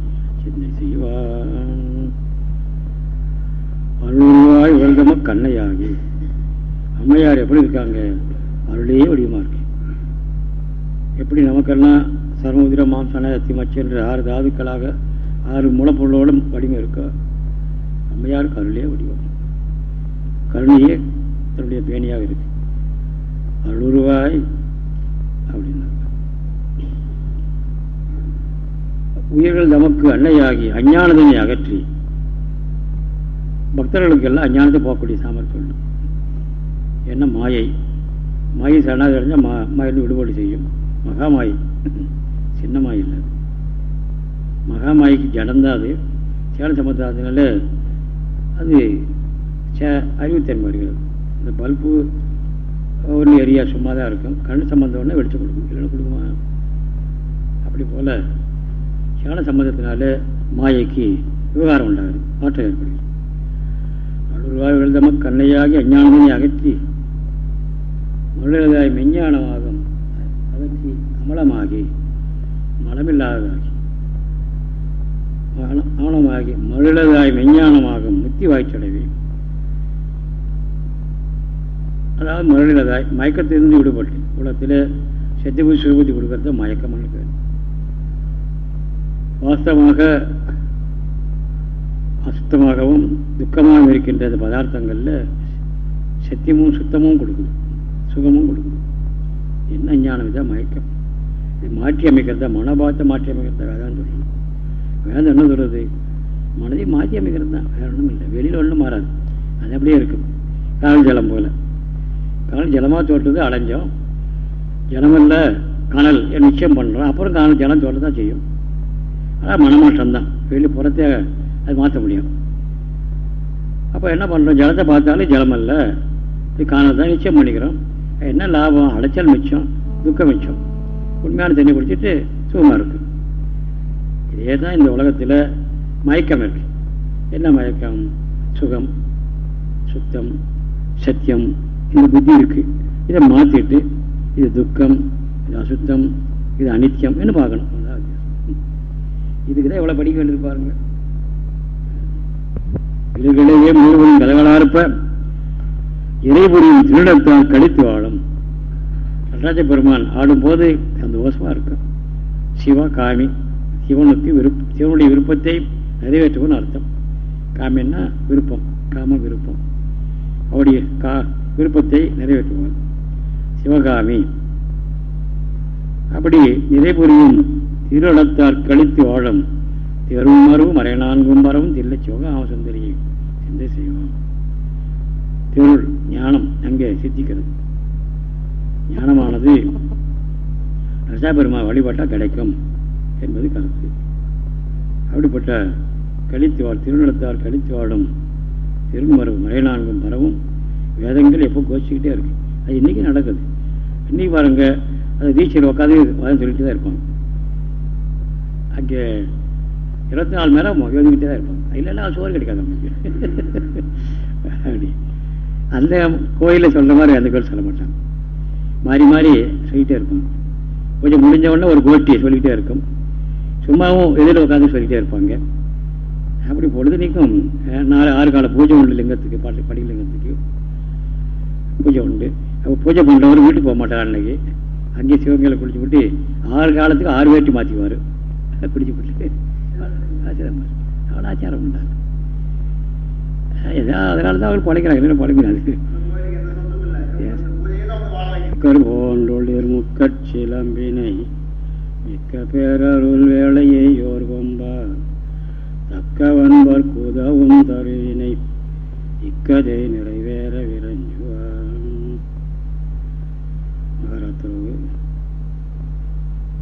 சிந்தை செய்வான். அருள்வாய் உலகம கண்ணையாகி. அம்மையார் எப்படி இருக்காங்க? அருளே வடிவமாக இருக்கு. எப்படி நமக்கெல்லாம் சர்மமுதிர மாம்சன அத்தி மச்சு என்ற ஆறு தாதுக்களாக ஆறு மூலப்பொருளோடும் வடிவம் இருக்கோ அம்மையாருக்கு அருளே வடிவம். கருணையே தன்னுடைய பேணியாக இருக்கு. அருள்வாய் அப்படின்னாங்க உயிர்கள் நமக்கு அன்னையாகி அஞ்ஞானதனை அகற்றி பக்தர்களுக்கு எல்லாம் அஞ்ஞானத்தை போகக்கூடிய சாமர்த்தியம் உண்டு. என்ன மாயை? மாயை சரணாக அடைஞ்சால் மா மாயிருந்து விடுபாடு செய்யும். மகாமாயை. சின்ன மாய் இல்லை. மகாமாய்க்கு ஜடந்தான் அது. சேல சம்பந்தத்தினால அது சே அறிவுத்தன்மை வருகிறது. இந்த பல்பு ஒன்று எரியா சும்மா தான் இருக்கும். கண் சம்பந்தம் ஒன்று வெளிச்சம் கொடுக்கும். இல்லைன்னு கொடுக்குமா? அப்படி போல் சேல சம்பந்தத்தினால மாயைக்கு விவகாரம் உண்டாகுது. மாற்றம் ஏற்படுகிறது. அருள்வாய் எழுதம கண்ணையாகி அஞ்ஞானமனை அகற்றி மருளதாய் மெஞ்ஞானமாகும் அகற்றி அமலமாகி மலமில்லாததாகி. ஆனமாகி மருளதாய் மெஞ்ஞானமாகும் முத்தி வாய்ச்சடைவே. அதாவது மருளதாய் மயக்கத்திலிருந்து விடுபட்டு உலகத்தில் சத்தியபூதி சுகபூதி கொடுக்கறது மயக்கம் பேர் வாஸ்தவமாக அசுத்தமாகவும் துக்கமாகவும் இருக்கின்ற அந்த பதார்த்தங்களில் சத்தியமும் சுத்தமும் கொடுக்குது. சுகமும் கொடுக்குது. என்ன ஞானம் இதான் மயக்கம். இது மாற்றி அமைக்கிறதா? மனபாத்தை மாற்றி அமைக்கிறதா? வேதான் சொல்லணும் வேதம் என்ன சொல்கிறது மனதை மாற்றி அமைக்கிறது? தான் வேற ஒன்றும் இல்லை. வெளியில் ஒன்றும் மாறாது. அது அப்படியே இருக்கும் கால் ஜலம் போல். கால் ஜலமாக தோற்றுறது அடைஞ்சோம். ஜலமில்ல கனல். நிச்சயம் பண்ணுறோம் அப்புறம் காணல் ஜலம் தோட்ட தான் செய்யும். ஆனால் மனமாற்றம் தான். வெளியே புறத்தே அது மாற்ற முடியும். அப்போ என்ன பண்ணுறோம் ஜலத்தை பார்த்தாலும் ஜலம் அல்ல இது காணதான் தான் நிச்சயம் பண்ணிக்கிறோம். என்ன லாபம்? அலைச்சல் மிச்சம். துக்கம் மிச்சம். உண்மையான தண்ணி குடிச்சிட்டு சுகமாக இருக்கு. இதே தான் இந்த உலகத்தில் மயக்கம் இருக்கு. என்ன மயக்கம்? சுகம் சுத்தம் சத்தியம். இந்த புத்தி இருக்கு. இதை மாற்றிட்டு இது துக்கம் இது அசுத்தம் இது அனித்தியம். என்ன பார்க்கணும்? இதுக்கு தான் எவ்வளோ படிக்க வேண்டியிருப்பாருங்க இவர்களிடையே முழுவதும் கலகலாறுப்ப இறைபுரியும் திருடத்தால் கழித்து வாழும். நடராஜ பெருமான் ஆடும்போது சந்தோஷமா இருக்கும். சிவா காமி சிவனுக்கு விருப்ப சிவனுடைய விருப்பத்தை நிறைவேற்றுவோம்னு அர்த்தம். காமின்னா விருப்பம் காம விருப்பம். அவருடைய கா விருப்பத்தை நிறைவேற்றுவான் சிவகாமி அப்படி நிறைபுரியும் திருடத்தார் கழித்து வாழும். தெருவும் மரவும் மறை நான்கும் மரவும் தில்லை சிவகாம சுந்தரியை சிந்தை செய்வோம் திருள் ஞானம் அங்கே சித்திக்கிறது. ஞானமானது ரசாபெருமா வழிபட்டால் கிடைக்கும் என்பது கருத்து. அப்படிப்பட்ட கழித்து வாழ் திருநடத்தால் கழித்து வாழும் திருமரவு மறை நான்கும் மரவும் வேதங்கள் எப்போ கோச்சிக்கிட்டே இருக்கு. அது இன்னைக்கு நடக்குது. இன்னைக்கு பாருங்க அது தீட்சையில் உட்காந்து வாதம் சொல்லிட்டு தான் இருப்பாங்க. அங்கே இருபத்தி நாலு நேரம் எழுதிக்கிட்டே தான் இருப்பாங்க இல்லைன்னா சோறு கிடைக்காது நமக்கு. அப்படி. அந்த கோயிலில் சொல்கிற மாதிரி அந்த கோயில் சொல்ல மாட்டாங்க. மாறி மாறி சொல்லிகிட்டே இருக்கும். கொஞ்சம் முடிஞ்ச உடனே ஒரு கோட்டியை சொல்லிக்கிட்டே இருக்கும். சும்மாவும் எதிரில் உட்காந்து சொல்லிகிட்டே இருப்பாங்க. அப்படி பொழுது நீக்கும் நாலு ஆறு கால பூஜை உண்டு லிங்கத்துக்கு பாட்டு படி லிங்கத்துக்கு. பூஜை உண்டு. அப்போ பூஜை பண்ணுறவர் வீட்டுக்கு போக மாட்டார் அன்னைக்கு. அங்கேயே சிவங்களை குளிச்சு விட்டு ஆறு காலத்துக்கு ஆறு வேட்டி மாற்றிக்குவார் குடிச்சு விட்டு கலாச்சாரம் உண்டாங்க ஏதோ அதனால தான் அவர் பழைக்கிறாங்க. இல்லைன்னா பழைக்கிறாங்க முக்கட்சிலம்பினை மிக்க பேரருள் வேளையை யோர் கொம்பார் தக்கவன்பர் குதவும் தருவினை இக்கதை நிறைவேற விரைஞ்சுவார் மகாராத்திரவு.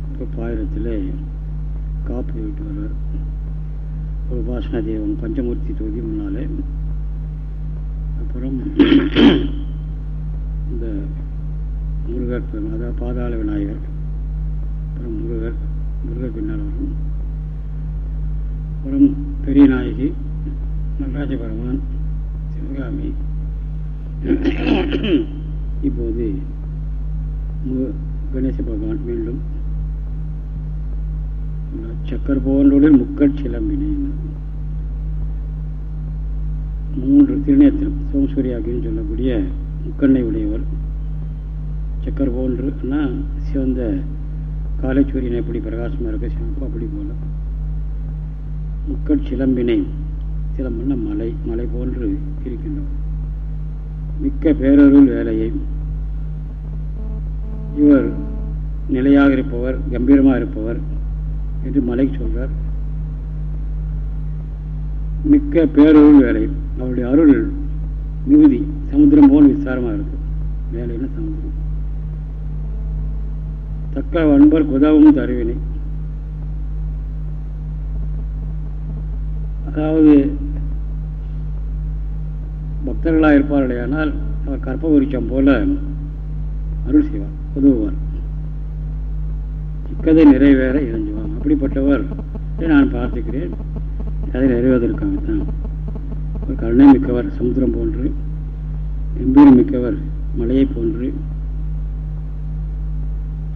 இப்போ பாயிரத்தில் காப்பு விட்டு வர்றார். உபாசனா தேவன் பஞ்சமூர்த்தி தொகுதி முன்னாலே. அப்புறம் இந்த முருகர் அதாவது பாதாள விநாயகர் அப்புறம் முருகர் முருகர் பின்னால் வரும். அப்புறம் பெரிய நாயகி நடராஜ சிவகாமி. இப்போது கணேச பகவான் மீண்டும் சக்கர் போன்றோடு முக்கள் சிலம்பினேன். மூன்று திருநேத்திரம் சோமசூரியாக்கின்னு சொல்லக்கூடிய முக்கண்ணை உடையவர். சக்கர் போன்றுனா சிவந்த காலைச்சூரியன் எப்படி பிரகாசமாக இருக்க? சிவப்பு அப்படி போல. முக்கள் சிலம்பினை சிலம்புன்னா மலை மலை போன்று இருக்கின்றவர் மிக்க பேரருள் வேலையை. இவர் நிலையாக இருப்பவர் கம்பீரமாக இருப்பவர். என்று மலைக்கு சொல்றார். மிக்க பேரருள் வேலை அவருடைய அருள் மிகுதி சமுத்திரம் போல் விசாரமாக இருக்கு. வேலைன்னா சமுத்திரம்? தக்க அன்பர் குதவும் தருவினை. அதாவது பக்தர்களாக இருப்பார்களேயானால் அவர் கற்ப விருட்சம் போல அருள் செய்வார் உதவுவார். இக்கதை நிறைவேற இறஞ்சுவார் அப்படிப்பட்டவர் நான் பார்த்துக்கிறேன். அதை நிறைவேறுவதற்காகத்தான் ஒரு கருணை மிக்கவர் சமுத்திரம் போன்று எம்பீரம் மிக்கவர் மலையை போன்று.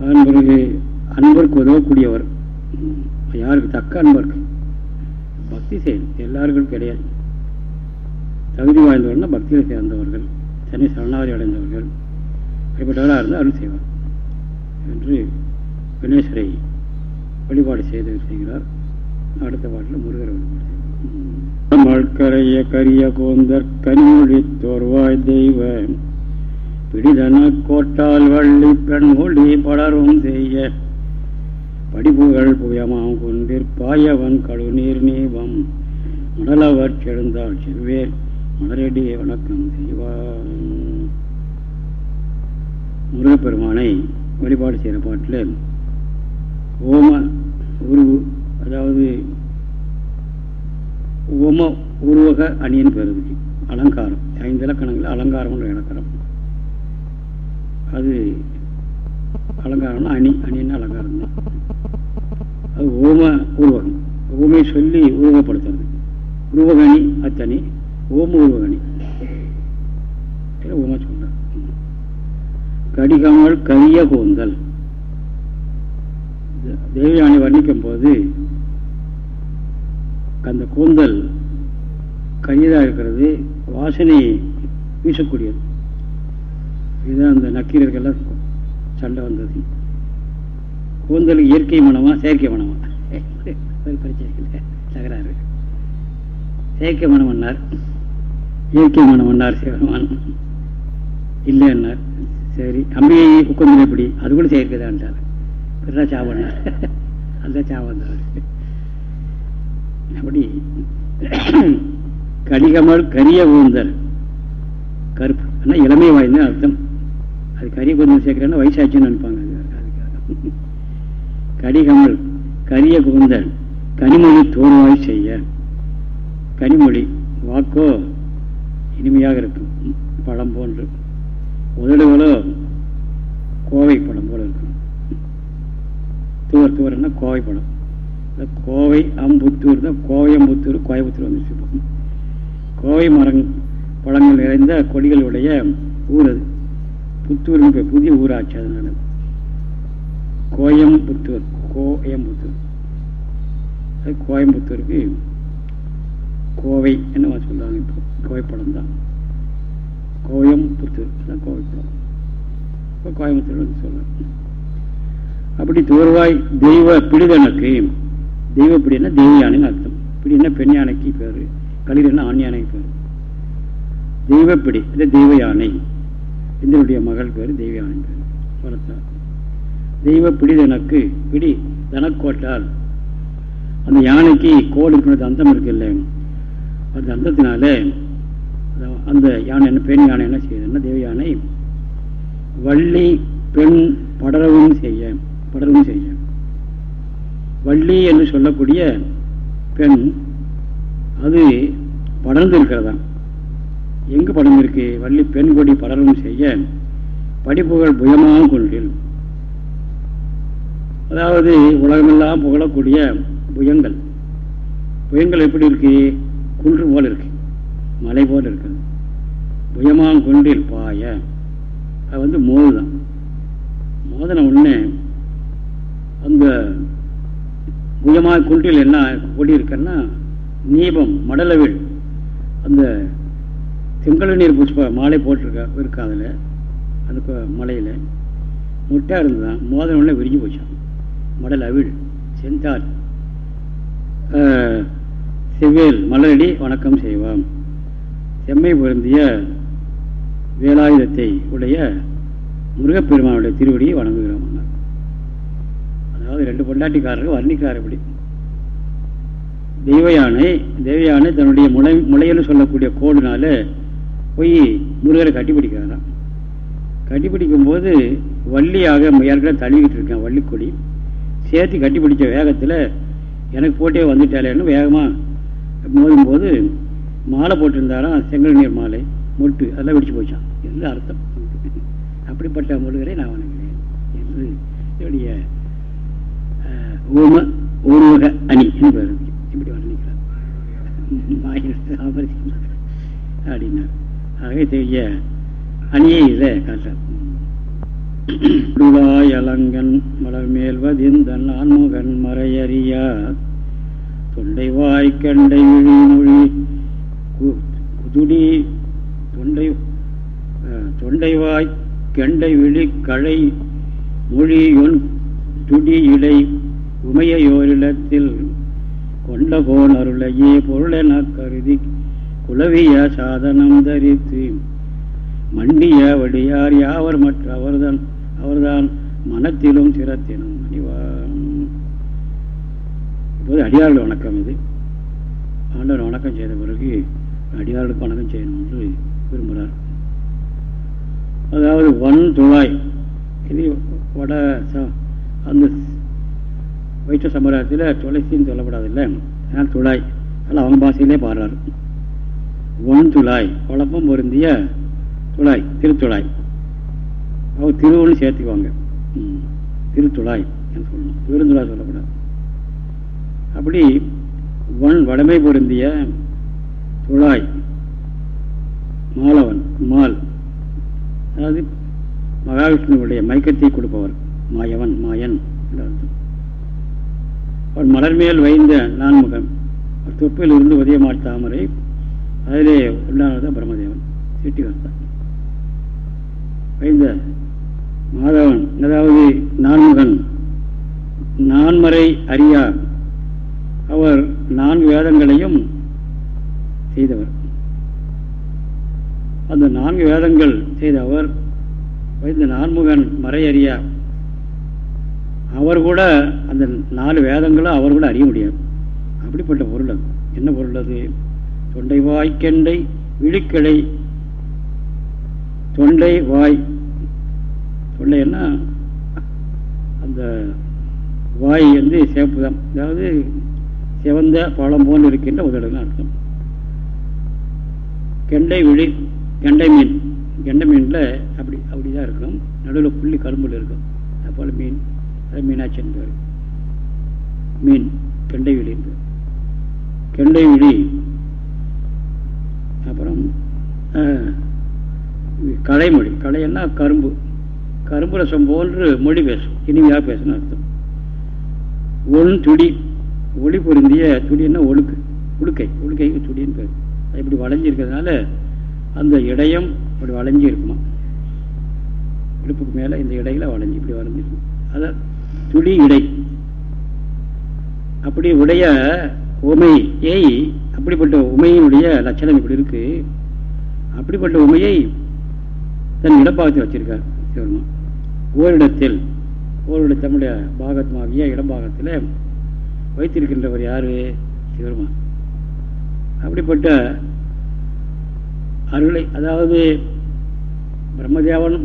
அதன் பிறகு அன்பருக்கு உதவக்கூடியவர். யாருக்கு? தக்க அன்பருக்கு. பக்தி செயல் எல்லாருக்கும் கிடையாது. தகுதி வாய்ந்தவர்கள் பக்தியில் சேர்ந்தவர்கள் சென்னை சரணாவதி அடைந்தவர்கள். அப்படிப்பட்டவர்களாக இருந்தால் அருள் செய்வார். என்று வினேஸ்வரை வழிபாடு செய்து செய்கிறார். அடுத்த பாட்டில் முருகரை வழிபாடு மழ்கரைய கரிய கோந்தர் கனிமொழி தோர்வாய் தெய்வ பிடிதன கோட்டால் வள்ளி பெண் மொழி படரும் செய்ய படிப்புகள் புயமாம் கொண்டிற்பாயவன் கழுநீர் நீவம் மடலவர் செழுந்தால் செவ்வேர் மலரடி வணக்கம் செய்வான். முருகப்பெருமானை வழிபாடு செய்கிற பாட்டில் ஓம உருவு அதாவது ஓம உருவக அணியின் பெறுது அலங்காரம். ஐந்து இலக்கணங்கள் அலங்காரம்ன்ற இலக்கணம். அது அலங்காரம்னா அணி அணின்னு அலங்காரம் தான். அது ஓம உருவகம். ஓமை சொல்லி உருவகப்படுத்துறது. உருவகணி அத்தனி ஓம உருவகணி ஓம சொல்ற கடிகாமல் கரிய கூந்தல். தேவியானை வர்ணிக்கும் போது அந்த கூந்தல் கரியதாக இருக்கிறது வாசனை வீசக்கூடியது. இதுதான் அந்த நக்கீரர்கள்லாம் சண்டை வந்தது. கூந்தல் இயற்கை மனமா செயற்கை மனமா? பிரச்சனை தகராறு. செயற்கை மனம் என்னார் இயற்கை மனம் என்னார் சிவருமான் இல்லை என்னார் சரி அம்பியை உட்காந்து எப்படி? அது கூட செயற்கை தான் பிறா சாவண்ணார் அந்த சாவந்தார் அப்படி கடிகமல் கரிய ஊந்தல் கருப்பு ஆனால் இளமை வாய்ந்த அர்த்தம் அது கரிய குந்தம் சேர்க்கிறேன்னா வயசாச்சுன்னு நினைப்பாங்க அதுக்காக கடிகமல் கரிய கூந்தல் கனிமொழி தோணுவாய் செய்ய கனிமொழி வாக்கோ இனிமையாக இருக்கும் பழம் போன்று உதடுகளோ கோவை பழம் போல இருக்கும் புத்தூர் தூரன்னா கோவை படம் கோவை அம்புத்தூர் தான் கோவையம்புத்தூர் கோயம்புத்தூர் வந்துச்சு கோவை மரங் பழங்கள் நிறைந்த கொடிகளுடைய ஊர் அது. புத்தூர் புதிய ஊராட்சி அதனால கோயம்புத்தூர் கோயம்புத்தூர். அது கோயம்புத்தூருக்கு கோவை என்ன சொல்றாங்க இப்போ? கோவைப்படம் தான். கோயம்புத்தூர் தான் கோவைப்படம். இப்போ கோயம்புத்தூர் வந்து சொல்கிறேன் அப்படி தோர்வாய் தெய்வ பிடிதனுக்கு தெய்வ பிடினா தெய்வ யானைன்னு அர்த்தம். பிடினா பெண் யானைக்கு பேர். களிரன்னா ஆண் யானைக்கு பேர். தெய்வப்பிடி இது தெய்வ யானை இதனுடைய மகள் பேர் தெய்வ யானை பேர். வளர்த்தார் தெய்வ பிடிதனக்கு பிடி தனக்கோட்டால் அந்த யானைக்கு கோல் இருக்கிற தந்தம் இருக்குல்ல. அந்த அந்தத்தினால அந்த யானை என்ன பெண் யானை என்ன செய்யுதுன்னா தெய்வ யானை வள்ளி பெண் படரவும் செய்ய. படரும் செய்யும். வள்ளி என்று சொல்லக்கூடிய பெண் அது படர்ந்து இருக்கிறதா எங்கு படம் இருக்கு? வள்ளி பெண் கொடி படரும் செய்ய படிப்புகள் புயமாக கொண்டில். அதாவது உலகமெல்லாம் புகழக்கூடிய புயங்கள். புயங்கள் எப்படி இருக்கு? குன்று போல இருக்கு. மலை போல இருக்குது புயமாங் கொண்டில் பாய. அது வந்து மோதுதான். மோதனை உடனே அந்த புயமா குன்றில் என்ன கொடி இருக்குன்னா நீபம் மடலவில் அந்த செங்கல நீர் புஷ்ப மாலை போட்டிருக்கா இருக்கா அதில் அந்த மலையில். முட்டாக இருந்ததான் மோதன உடனே விரிஞ்சு போச்சான் மடல் அவிழ் செந்தார் செவ்வேல் மலரடி வணக்கம் செய்வோம். செம்மை பொருந்திய வேலாயுதத்தை உடைய முருகப்பெருமானுடைய திருவடியை வணங்குகிறோம். அதாவது ரெண்டு பொண்டாட்டிக்காரர்கள் வர்ணிக்கார் இப்படி. தெய்வ யானை தெய்வ யானை தன்னுடைய முளை முளையல் சொல்லக்கூடிய கோடுனால போய் முருகரை கட்டிப்பிடிக்கிறாராம். கட்டிப்பிடிக்கும் போது வள்ளியாக ஏற்கனவே தழுவிட்டு இருக்கேன் வள்ளிக்கொடி. சேர்த்து கட்டிப்பிடிச்ச வேகத்தில் எனக்கு போட்டே வந்துட்டாலேன்னு வேகமாக மோதும்போது மாலை போட்டிருந்தாராம் செங்கல் நீர் மாலை மொட்டு அதெல்லாம் வெடிச்சு போச்சான் என்று அர்த்தம். அப்படிப்பட்ட முருகரை நான் வணங்குகிறேன். என்று என்னுடைய ஓம உருவக அணி என்பது இப்படி வர்ணிக்கிறார் அப்படின்னார். ஆகவே தெரிய அணியை இதில் காட்டுறார். அலங்கன் மலர் மேல்வதிந்தன் ஆன்முகன் மறையறியா தொண்டை வாய்க்கண்டை விழி மொழி குதுடி தொண்டை தொண்டை வாய் கெண்டை விழி களை மொழியொன் துடி இடை உமையோரிடத்தில் கொண்ட போல் அருளையே பொருளென கருதி குலவிய சாதனம் தரித்து மண்டிய வடியார் யாவர் மற்ற அவர்தான் அவர்தான் மனத்திலும் சிரத்தினும் அணிவான் இப்போது அடியார்கள் வணக்கம் இது. ஆண்டவர் வணக்கம் செய்த பிறகு அடியார்களுக்கு வணக்கம் செய்யணும் என்று விரும்புகிறார். அதாவது வன் துழாய் இது வட அந்த வைத்த சம்பிரதாயத்தில் துளசின்னு சொல்லப்படாதில்ல? அதனால் துளாய். அதில் அவங்க பாஷையிலே பாடுறாரு. ஒன் துளாய் குழப்பம் பொருந்திய துளாய். திருத்துழாய் அவங்க திருவுன்னு சேர்த்துக்குவாங்க. திருத்துழாய் என்று சொல்லணும். விருந்துழாய் சொல்லக்கூடாது அப்படி ஒன் வடமை பொருந்திய துழாய் மாலவன் மால். அதாவது மகாவிஷ்ணுவுடைய மயக்கத்தை கொடுப்பவர். மாயவன் மாயன். அவர் மலர் மேல் வைந்த நான்முகம். தொப்பில் இருந்து உதயமாட் தாமரை அதிலே உண்டானதான் பிரம்மதேவன். சிட்டிகர்த்தான் வைந்த மாதவன் அதாவது நான்முகன் நான்மறை அறியா. அவர் நான்கு வேதங்களையும் செய்தவர். அந்த நான்கு வேதங்கள் செய்த அவர் வைந்த நான்முகன் மறையறியா. அவர் கூட அந்த நாலு வேதங்களும் அவர் கூட அறிய முடியாது. அப்படிப்பட்ட பொருள் அது. என்ன பொருள் அது? தொண்டை வாய் கெண்டை விழிக்கடை தொண்டை வாய். தொண்டைன்னா அந்த வாய் வந்து சேப்பு தான். அதாவது சிவந்த பழம் போல் இருக்கின்ற உதடுகள் அர்த்தம். கெண்டை விழி கெண்டை மீன். கெண்டை மீனில் அப்படி அப்படி தான் இருக்கணும் நடுவில் புள்ளி கரும்பில் இருக்கும். அதுபோல் மீன். மீனாட்சி என்பவர். மீன் கெண்டை விழி என்பது கெண்டை விழி. அப்புறம் கலைமொழி. கலைன்னா கரும்பு. கரும்பு ரசம் போன்று மொழி பேசும். இனிமையாக பேசணும் அர்த்தம். ஒன் துடி. ஒளி பொருந்திய துடின்னா ஒழுக்கு. உடுக்கை. உடுக்கைக்கு துடின்னு பேர். அது இப்படி வளைஞ்சி இருக்கிறதுனால அந்த இடையம் இப்படி வளைஞ்சி இருக்குமா? இடுப்புக்கு மேலே இந்த இடையில வளைஞ்சி இப்படி வளைஞ்சிருக்கும். அதான் துளி இடை. அப்படி உடைய உமை ஏய் அப்படிப்பட்ட உமையினுடைய லட்சணம் இப்படி இருக்கு. அப்படிப்பட்ட உமையை தன் இடப்பாகத்தில் வச்சிருக்கார் சிவருமான் ஓரிடத்தில் ஓரிட தம்முடைய பாகத்மாகிய இடப்பாகத்தில் வைத்திருக்கின்றவர் யாரு? சிவருமான் அப்படிப்பட்ட அருளை அதாவது பிரம்மதேவன்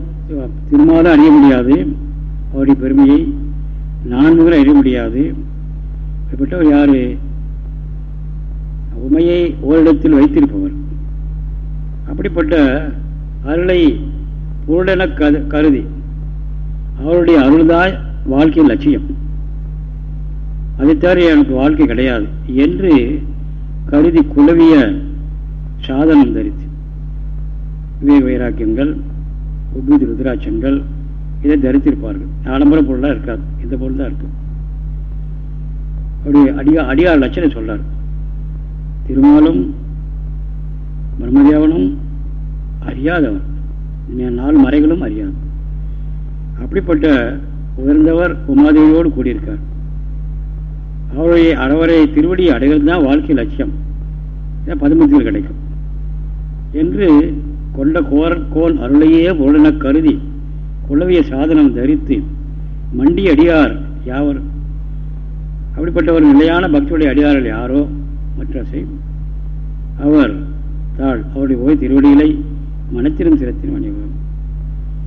திருமாலும் அறிய முடியாது. அவருடைய பெருமையை நான்முறை அறிய முடியாது. அப்படிப்பட்டவர் யாரு? உமையை ஓரிடத்தில் வைத்திருப்பவர். அப்படிப்பட்ட அருளை பொருளென கருதி அவருடைய அருள்தான் வாழ்க்கையின் லட்சியம். அதை தவிர எனக்கு வாழ்க்கை கிடையாது என்று கருதி குலவிய சாதனம் தரித்து விவேக வைராக்கியங்கள் உபூதி ருத்ராட்சங்கள் இதை தரித்திருப்பார்கள். ஆடம்பர பொருளாக இருக்காது. இந்த பொருள் தான் இருக்கும். அப்படி அடியா அடியார் லட்சணம் சொல்றார். திருமாலும் பிரம்மதேவனும் அறியாதவர். நாலு மறைகளும் அறியாது. அப்படிப்பட்ட உயர்ந்தவர் உமாதேவியோடு கூடியிருக்கார். அவருடைய அறவரை திருவடி அடைகள் தான் வாழ்க்கை லட்சியம். பதுமத்தில் கிடைக்கும். என்று கொண்ட கோர் கோல் அருளையே பொருளென கருதி புலவிய சாதனம் தரித்து மண்டி அடியார் யாவர்? அப்படிப்பட்ட ஒரு நிலையான பக்தியுடைய அடியார்கள் யாரோ? மற்றசை அவர் தாள் அவருடைய ஓய் திருவடிகளை மனத்திலும் சிரத்தின் அணிவோம்.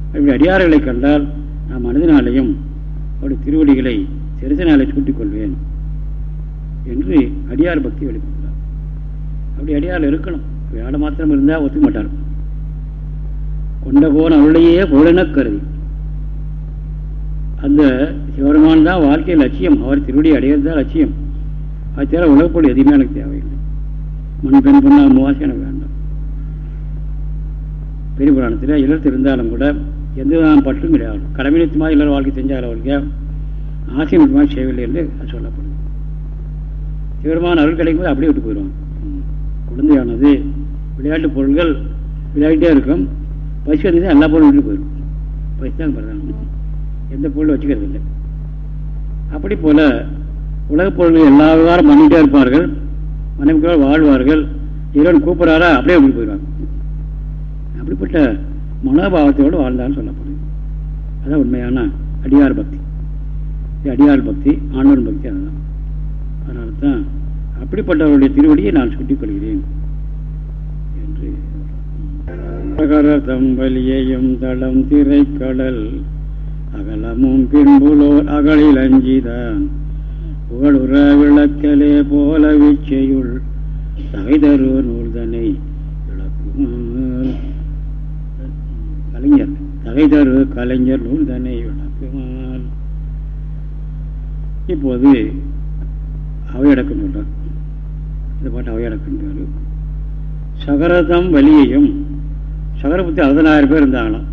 அப்படி அடியார்களை கண்டால் நான் மனதினாலையும் அவருடைய திருவடிகளை சிரசனாலே சூட்டிக் கொள்வேன் என்று அடியார் பக்தி வெளிப்படுத்தார் அப்படி அடியார் இருக்கணும். வேலை மாத்திரம் இருந்தால் ஒத்துக்க மாட்டார் கொண்ட போன அவளையே புலனக் கருதி. அந்த சிவருமான் தான் வாழ்க்கை லட்சியம். அவர் திருவடி அடையிறது தான் லட்சியம். அது தேவை உலகப்பொருள் எதுவுமே எனக்கு தேவையில்லை. மண் பெண் பொண்ணா முவாசி எனக்கு வேண்டாம். பெரிய புராணத்தில் இல்லத்து இருந்தாலும் கூட எந்த விதமான பற்றும் கிடையாது. கடமை நிறுத்தமாக இல்லற வாழ்க்கை செஞ்சாலும் அவர்களுக்கு ஆசை நிறுத்தமாக செய்யவில்லை என்று சொல்லப்படுது. சிவருமான அருள் கிடைக்கும் போது அப்படியே விட்டு போயிடுவாங்க குழந்தையானது விளையாட்டு பொருள்கள் விளையாட்டே இருக்கும். பசி வந்து எல்லா பொருளும் விட்டு போயிடும். பசி தான் பிரதானம். எந்த பொருளும் வச்சுக்கிறது இல்லை அப்படி போல உலகப் பொருள்கள் எல்லா விவகாரம் பண்ணிகிட்டே இருப்பார்கள். மனைவிக்காக வாழ்வார்கள். இறைவன் கூப்பிடாரா அப்படியே அப்படி போயிடுவாங்க. அப்படிப்பட்ட மனோபாவத்தோடு வாழ்ந்தாலும் சொல்லப்படுது. அதான் உண்மையான அடியார் பக்தி. அடியார் பக்தி ஆண்டவன் பக்தி அதுதான். அதனால தான் அப்படிப்பட்டவருடைய திருவடியை நான் சுட்டிக் கொள்கிறேன் என்று தம்பலியையும் தளம் திரைக்கடல் அகலமும் பின்புலோர் அகலில் அஞ்சிதான் புகழுற விளக்கலே போல விச்சையுள் தகைதரு நூல்தனை கலைஞர் தகைதரு கலைஞர் நூல்தனை விளக்குமால் இப்போது அவையடக்கம் சொல்றார் இந்த பாட்டு அவையடக்கம் சகரதம் வலியையும் சகரபுத்தி அறுபதாயிரம் பேர் இருந்தாங்களாம்.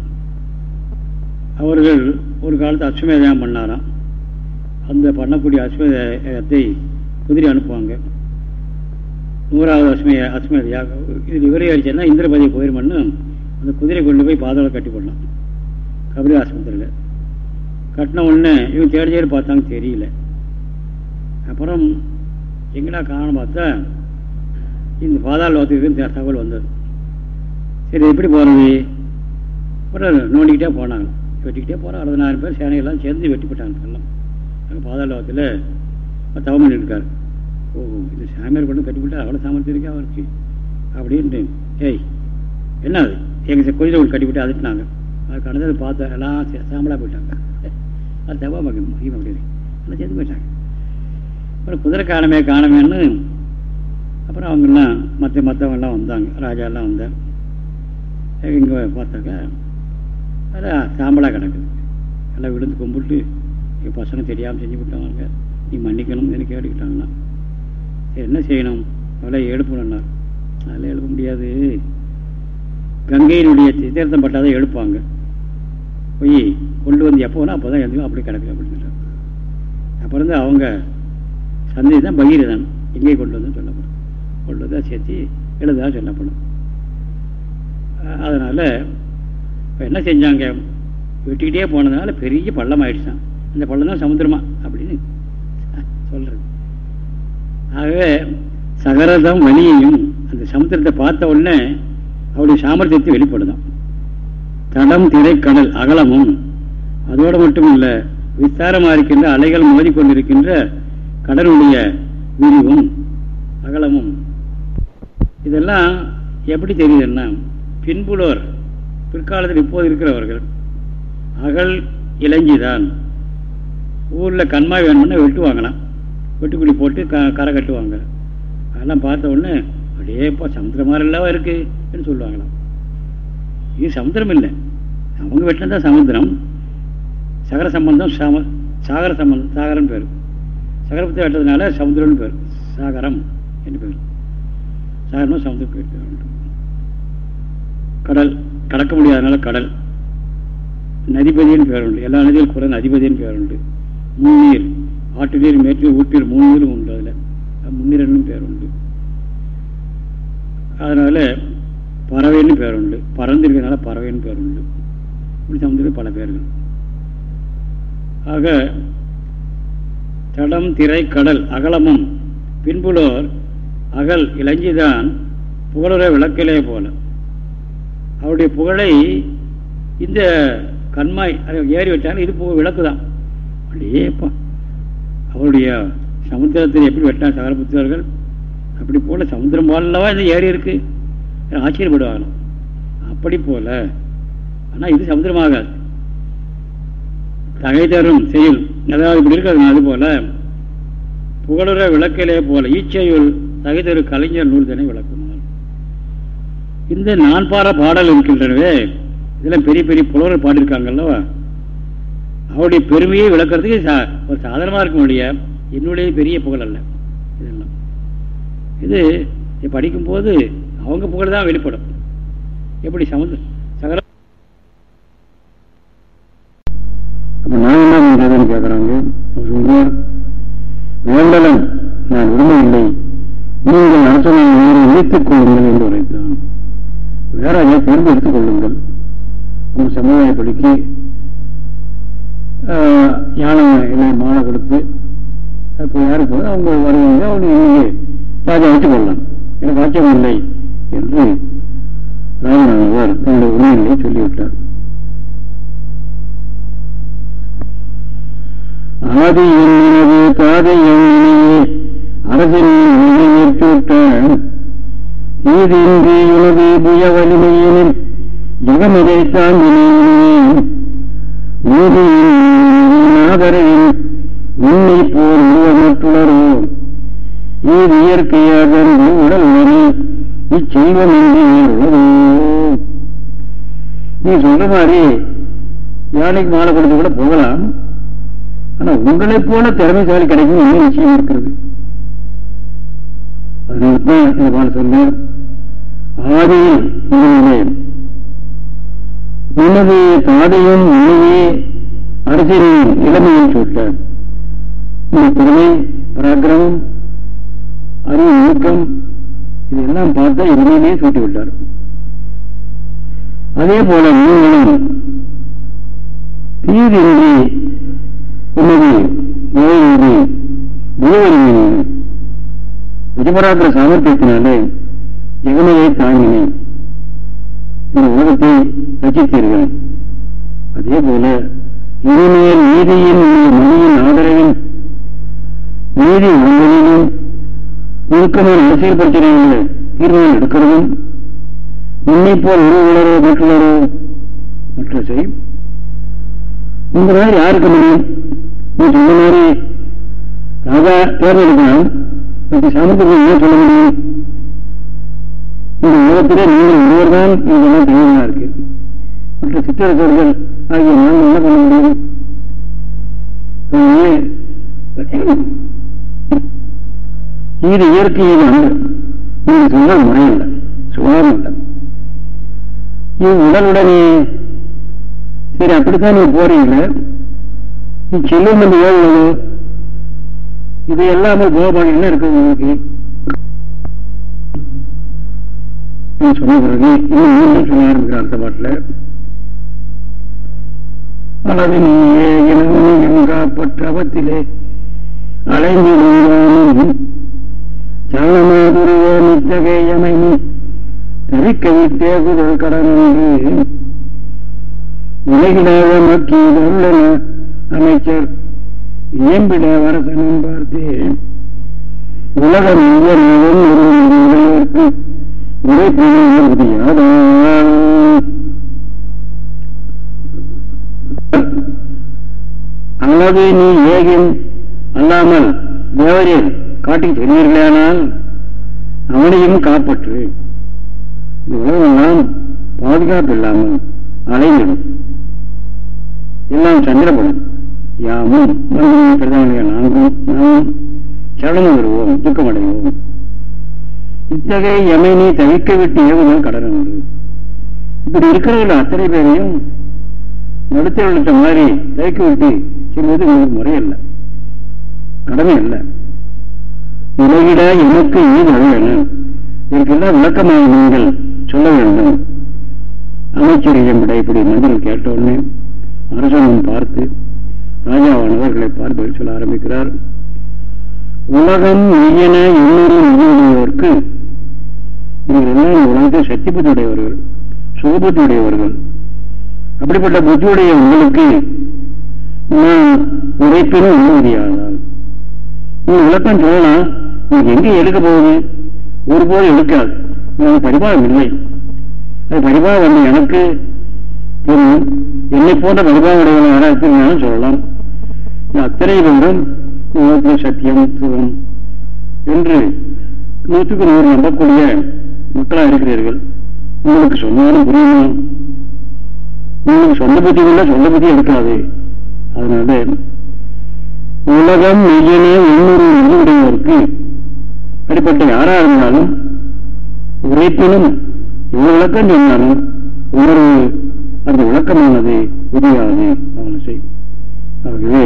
அவர்கள் ஒரு காலத்து அஸ்வமேதம் பண்ணாராம். அந்த பண்ணக்கூடிய அஸ்வமேதத்தை குதிரை அனுப்புவாங்க. நூறாவது அஸ்மே அஸ்மேதையாக இது விவரம் அடிச்சேன்னா இந்திரபதி போயிருமன்னு அந்த குதிரை கொண்டு போய் பாதாள கட்டி போடலாம். கபடி ஆஸ்பத்திரியில். கட்டின உடனே இவங்க தேடி தேடி பார்த்தாங்க தெரியல. அப்புறம் எங்கடா காரணம் பார்த்தா இந்த பாதாள லோகத்துக்கு தகவல் வந்தது. சரி எப்படி போகிறது அப்புறம் நோண்டிக்கிட்டே போனாங்க. வெட்டிக்கிட்டே போகிறோம் அறுபதாயிரம் பேர் சேனையெல்லாம் சேர்ந்து வெட்டிப்பட்டாங்க எல்லாம் அங்கே பாதாளத்தில் லோகத்தில் தவம் பண்ணியிருக்காரு ஓ இந்த சாமியார் கொண்டு கட்டிவிட்டா அவ்வளோ சாமர்த்தியம் இருக்கா அவருக்கு? அப்படின்ட்டு ஏய் என்ன அது? எங்கள் கொஞ்சம் ஒன்று கட்டிவிட்டு அதுட்டுனாங்க அது கடந்தது பார்த்தா எல்லாம் சாம்பலாக போயிட்டாங்க. அது தவா பார்க்கணும் மகிம் அப்படின்னு எல்லாம் சேர்ந்து போயிட்டாங்க. அப்புறம் குதிரை காணமே காணமேன்னு அப்புறம் அவங்கெல்லாம் மற்ற மற்றவங்கெல்லாம் வந்தாங்க. ராஜாலாம் வந்தாங்க. இங்கே பார்த்தாக்கா அதான் சாம்பலாக கிடக்குது. எல்லாம் விழுந்து கும்பிட்டு என் பசங்க தெரியாமல் செஞ்சு விட்டாங்க நீ மன்னிக்கணும் எனக்கு கேட்டுக்கிட்டாங்கன்னா சரி என்ன செய்யணும்? அவளை எழுப்பணுன்னார் அதெல்லாம் எழுப்ப முடியாது. கங்கையினுடைய தீர்த்தம் பட்டாதான் எழுப்பாங்க போய் கொண்டு வந்து எப்போ வேணா அப்போ தான் எதுவும் அப்படி கிடக்கு அப்படின்னு அப்புறம் தான் அவங்க சந்தை தான் பகீரதன் எங்கே கொண்டு வந்து சொல்லப்படும். கொண்டு வந்து சேர்த்து எழுதா சொல்லப்படும். அதனால் இப்போ என்ன செஞ்சாங்க? வெட்டிக்கிட்டே போனதுனால பெரிய பள்ளம் ஆயிடுச்சான் அந்த பள்ளம் தான் சமுத்திரமா அப்படின்னு சொல்கிறது ஆகவே சகரதம் வலியையும் அந்த சமுத்திரத்தை பார்த்த உடனே அவருடைய சாமர்த்தியத்தை வெளிப்படுதான். தடம் திரைக்கடல் அகலமும் அதோடு மட்டும் இல்லை விஸ்தாரமாக இருக்கின்ற அலைகள் மோதிக்கொண்டிருக்கின்ற கடலுடைய விரிவும் அகலமும். இதெல்லாம் எப்படி தெரியுதுன்னா பின்புலோர் பிற்காலத்தில் இப்போது இருக்கிறவர்கள் அகல் இளைஞ்சிதான். ஊரில் கண்மாய் வேணும்னா வெட்டுவாங்களாம் வெட்டுக்குடி போட்டு க கரை கட்டுவாங்க. அதெல்லாம் பார்த்த உடனே அப்படியே இப்போ சமுத்திரம் மாதிரிலாம் இருக்குன்னு சொல்லுவாங்களாம். இது சமுத்திரம் இல்லை. அவங்க வெட்டினா தான் சமுத்திரம். சகர சம்பந்தம் சம சாகர சம்பந்தம் சாகரம் பேர். சகரத்தை வெட்டதுனால சமுத்திரம்னு பேர். சாகரம் என்று பேர். சாகரம் சமுத்திரம் பேர். கடல். கடக்க முடியாதனால கடல். நதிபதியின் பேர் உண்டு எல்லா நதியும் கூட நதிபதியின் பேர் உண்டு முன்னீர். ஆட்டு நீர் மேற்கு ஊட்டீர் மூணு நீரும் உண்டு அதில். முன்னீரன்னு பேர் உண்டு அதனால பறவைன்னு பேர் உண்டு பறந்துருக்கிறதுனால பறவைன்னு பேர் உண்டு இப்படி சமுதிரம் பல பேர்கள். ஆக தடம் திரை கடல் அகலமும். பின்புலோர் அகல் இளஞ்சிதான் புகழுற விளக்கிலே போல. அவருடைய புகழை இந்த கண்மாய் அதை ஏறி வச்சாங்க இது புகழ் விளக்கு தான். அப்படியே அவருடைய சமுத்திரத்தில் எப்படி வெட்டான் சகரபுத்திரர்கள் அப்படி போல சமுத்திரம் போலவா இந்த ஏரி இருக்கு? ஆச்சரியப்படுவாங்களாம் அப்படி போல ஆனால் இது சமுத்திரமாகாது. தகை தரும் செயல் அதாவது இப்படி இருக்காது அது போல புகழுற விளக்கிலே போல ஈச்சையுள் தகை தரும் கலைஞர் நூல் தானே விளக்கு இந்த நான் பாட பாடல் இருக்கின்றனவே இதெல்லாம் பெரிய பெரிய புலவர்கள் பாடியிருக்காங்கல்லவா? அவருடைய பெருமையை விளக்கிறதுக்கு ஒரு சாதனமாக இருக்க முடிய என்னுடைய பெரிய புகழ் அல்ல இதெல்லாம். இது படிக்கும்போது அவங்க புகழ் தான் வெளிப்படும். எப்படி சமந்த சகல அப்ப நான் என்ன பண்றதுன்னு கேட்கிறாங்க சொல்றார் வேண்டலன் நான் விரும்பவில்லை நீங்கள் அரசனை வேறு இணைத்துக் கொள்ளுங்கள் என்று உரைத்தார். வேற அதை தேர்ந்தெடுத்துக் கொள்ளுங்கள்? உங்கள் சமுதாயப்படிக்கு யானை இல்லை மாலை கொடுத்து இப்போ யாருக்கு போது அவங்க வருவாங்க? அவங்க இன்னைக்கு ராஜா வச்சுக் கொள்ளலாம் எனக்கு ஆச்சரியம் இல்லை என்று ராமநாதவர் தன்னுடைய உண்மைகளை சொல்லிவிட்டார். ஆதி என்னது தாதை எண்ணினையே அரசின் ஏற்றுவிட்டான் நீதியின்றி உனது புய வலிமையினில் ஜெகமிதை தாங்கினேன். நீதியின் உன்னை போல் உருவமற்றுள்ளரோ இது இயற்கையாக உடல் உடனே இச்செல்வம் என்று உள்ளதோ. நீ சொல்ற மாதிரி யானைக்கு மாலை கொடுத்து கூட போகலாம். ஆனா உங்களை போல திறமைசாலி கிடைக்கும் என்ன நிச்சயம் இருக்கிறது. அதனால்தான் இந்த பால சொன்னார் ஆதியில் நிலையம் உனது தாதையும் உன்னையே அரசியலையும் இளமையும் சொல்லிட்டார் திறமை பராக்கிரமம் அறிவு ஒழுக்கம் இதெல்லாம் பார்த்தா இறுதியிலே சூட்டி விட்டார் அதே போல நீங்களும் தீதின்றி உன்னதி நோயின்றி குருவலிமையின விஜபராக்கிற சாமர்த்தியத்தினாலே ஜெகனையை தாங்கினேன். இந்த உலகத்தை ரசித்தீர்கள். அதே போல இனிமேல் நீதியின் மணியின் ஆதரவின் நீதி உங்களிலும் நுணுக்கமான அரசியல் பிரச்சனைகளை தீர்மானம் எடுக்கிறதும் உன்னை போல் உறவுகளரோ மற்றவரோ மற்ற செய்யும் இந்த மாதிரி யாருக்கு முடியும் நீ சொன்ன மாதிரி ராஜா தேர்ந்தெடுக்கலாம் சாமர்த்தியம் என்ன சொல்ல முடியும்? இந்த உலகத்திலே நீங்கள் ஒருவர் தான் இதெல்லாம் தகுதியாக இருக்கு மற்ற சிற்றரசர்கள் ஆகிய நாங்கள் என்ன பண்ண முடியும்? இது இயற்கையில் அல்ல நீங்க சொன்னால் முறையில்லை சுகாரம் இல்லை இது உடலுடனே சரி அப்படித்தான் நீ போறீங்க. நீ செல்லும் என்று ஏழு இது எல்லாமே கோபால் என்ன இருக்குது உங்களுக்கு? சொன்ன பிறகு இன்னும் சொல்ல ஆரம்பிக்கிற அடுத்த பாட்டில் அல்லது நீயே எனவும் நித்தகையமை கடன் என்று உலகிலாக அமைச்சர் இயம்பிட வரசனம் பார்த்தேன் உலகம் இயல்பும் உரைப்பினை முடியாதான் அல்லது நீ ஏகின் அல்லாமல் தேவரில் காட்டி சென்றீர்களானால் அவனையும் காப்பற்று. இந்த உலகமெல்லாம் பாதுகாப்பு இல்லாமல் அலைந்திடும். எல்லாம் சந்திரபலம் யாமும் பிரதமர்கள் நான்கும் நாமும் சரணம் வருவோம் துக்கமடைவோம். இத்தகைய எமை நீ தவிக்க விட்டு ஏவுதல் கடல் என்று. இப்படி இருக்கிறவர்கள் அத்தனை பேரையும் நடுத்தர மாதிரி தவிக்க விட்டு செல்வது உங்களுக்கு முறையல்ல. கடமை அல்ல. உலகிட எனக்கு ஈடு வேணும் இதற்கெல்லாம் விளக்கமாக நீங்கள் சொல்ல வேண்டும். அமைச்சரிடம் விட இப்படி மந்திரம் கேட்டவுடனே அரசனும் பார்த்து ராஜாவானவர்களை பார்த்து சொல்ல ஆரம்பிக்கிறார். உலகம் மெய்யன எண்ணூறு நிதியுடையவர்க்கு இவர்கள் எல்லாம் உலகத்தில் சக்தி புத்தியுடையவர்கள் சுகபுத்தியுடையவர்கள் அப்படிப்பட்ட புத்தியுடைய உங்களுக்கு நான் உழைப்பினும் உண்மையாதால் நீ விளக்கம் சொல்லலாம் நீங்க எங்கே எடுக்க போகுது? ஒருபோதும் எடுக்காது. பரிபாகம் இல்லை. அது பரிபாகம் வந்து எனக்கு தெரியும். என்னை போன்ற பரிபாகம் உடையவர்கள் யாராவது சொல்லலாம். அத்தனை பேரும் சத்தியம் சுகம் என்று நூற்றுக்கு நூறு நம்பக்கூடிய மக்களாக இருக்கிறீர்கள். உங்களுக்கு சொன்னாலும் புரியணும் உங்களுக்கு சொந்த புத்தி உள்ள சொந்த புத்தி எடுக்காது. அதனால உலகம் மெய்யனே உள்ளூர் உடையவருக்கு அப்படிப்பட்ட யாரா இருந்தாலும் உரைப்பினும் இவ்வளவு விளக்கம் சொன்னாலும் உணர்வு அந்த விளக்கமானது உதவியானது அவனை ஆகவே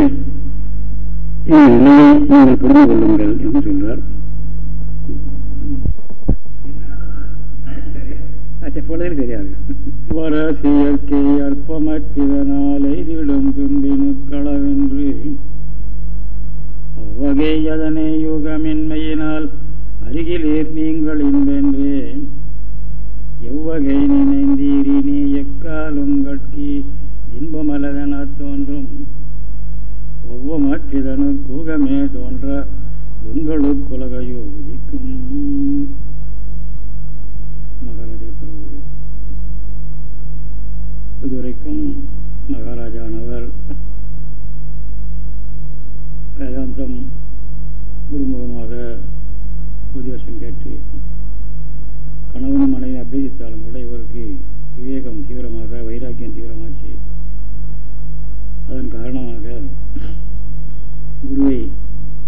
இந்த நிலையை நீங்கள் புரிந்து கொள்ளுங்கள் என்று சொல்றார். தெரியாது. வரசியற்கை அற்பமற்றிதனால் எதிடும் துன்பினு களவென்று. அவ்வகை அதனை யுகமின்மையினால் அருகிலேர் நீங்கள் இன்பென்றே. எவ்வகை நினைந்தீரி நீ எக்காலும் கட்கி இன்பமலதென தோன்றும். ஒவ்வொமற்றிதனு கூகமே தோன்ற உங்களுக்குலகையோ உதிக்கும் மகாராஜா பிரபு இதுவரைக்கும் மகாராஜானவர் வேதாந்தம் குருமுகமாக உபதேசம் கேட்டு கணவன் மனைவி அபியசித்தாலும் கூட இவருக்கு விவேகம் தீவிரமாக வைராக்கியம் தீவிரமாச்சு. அதன் காரணமாக குருவை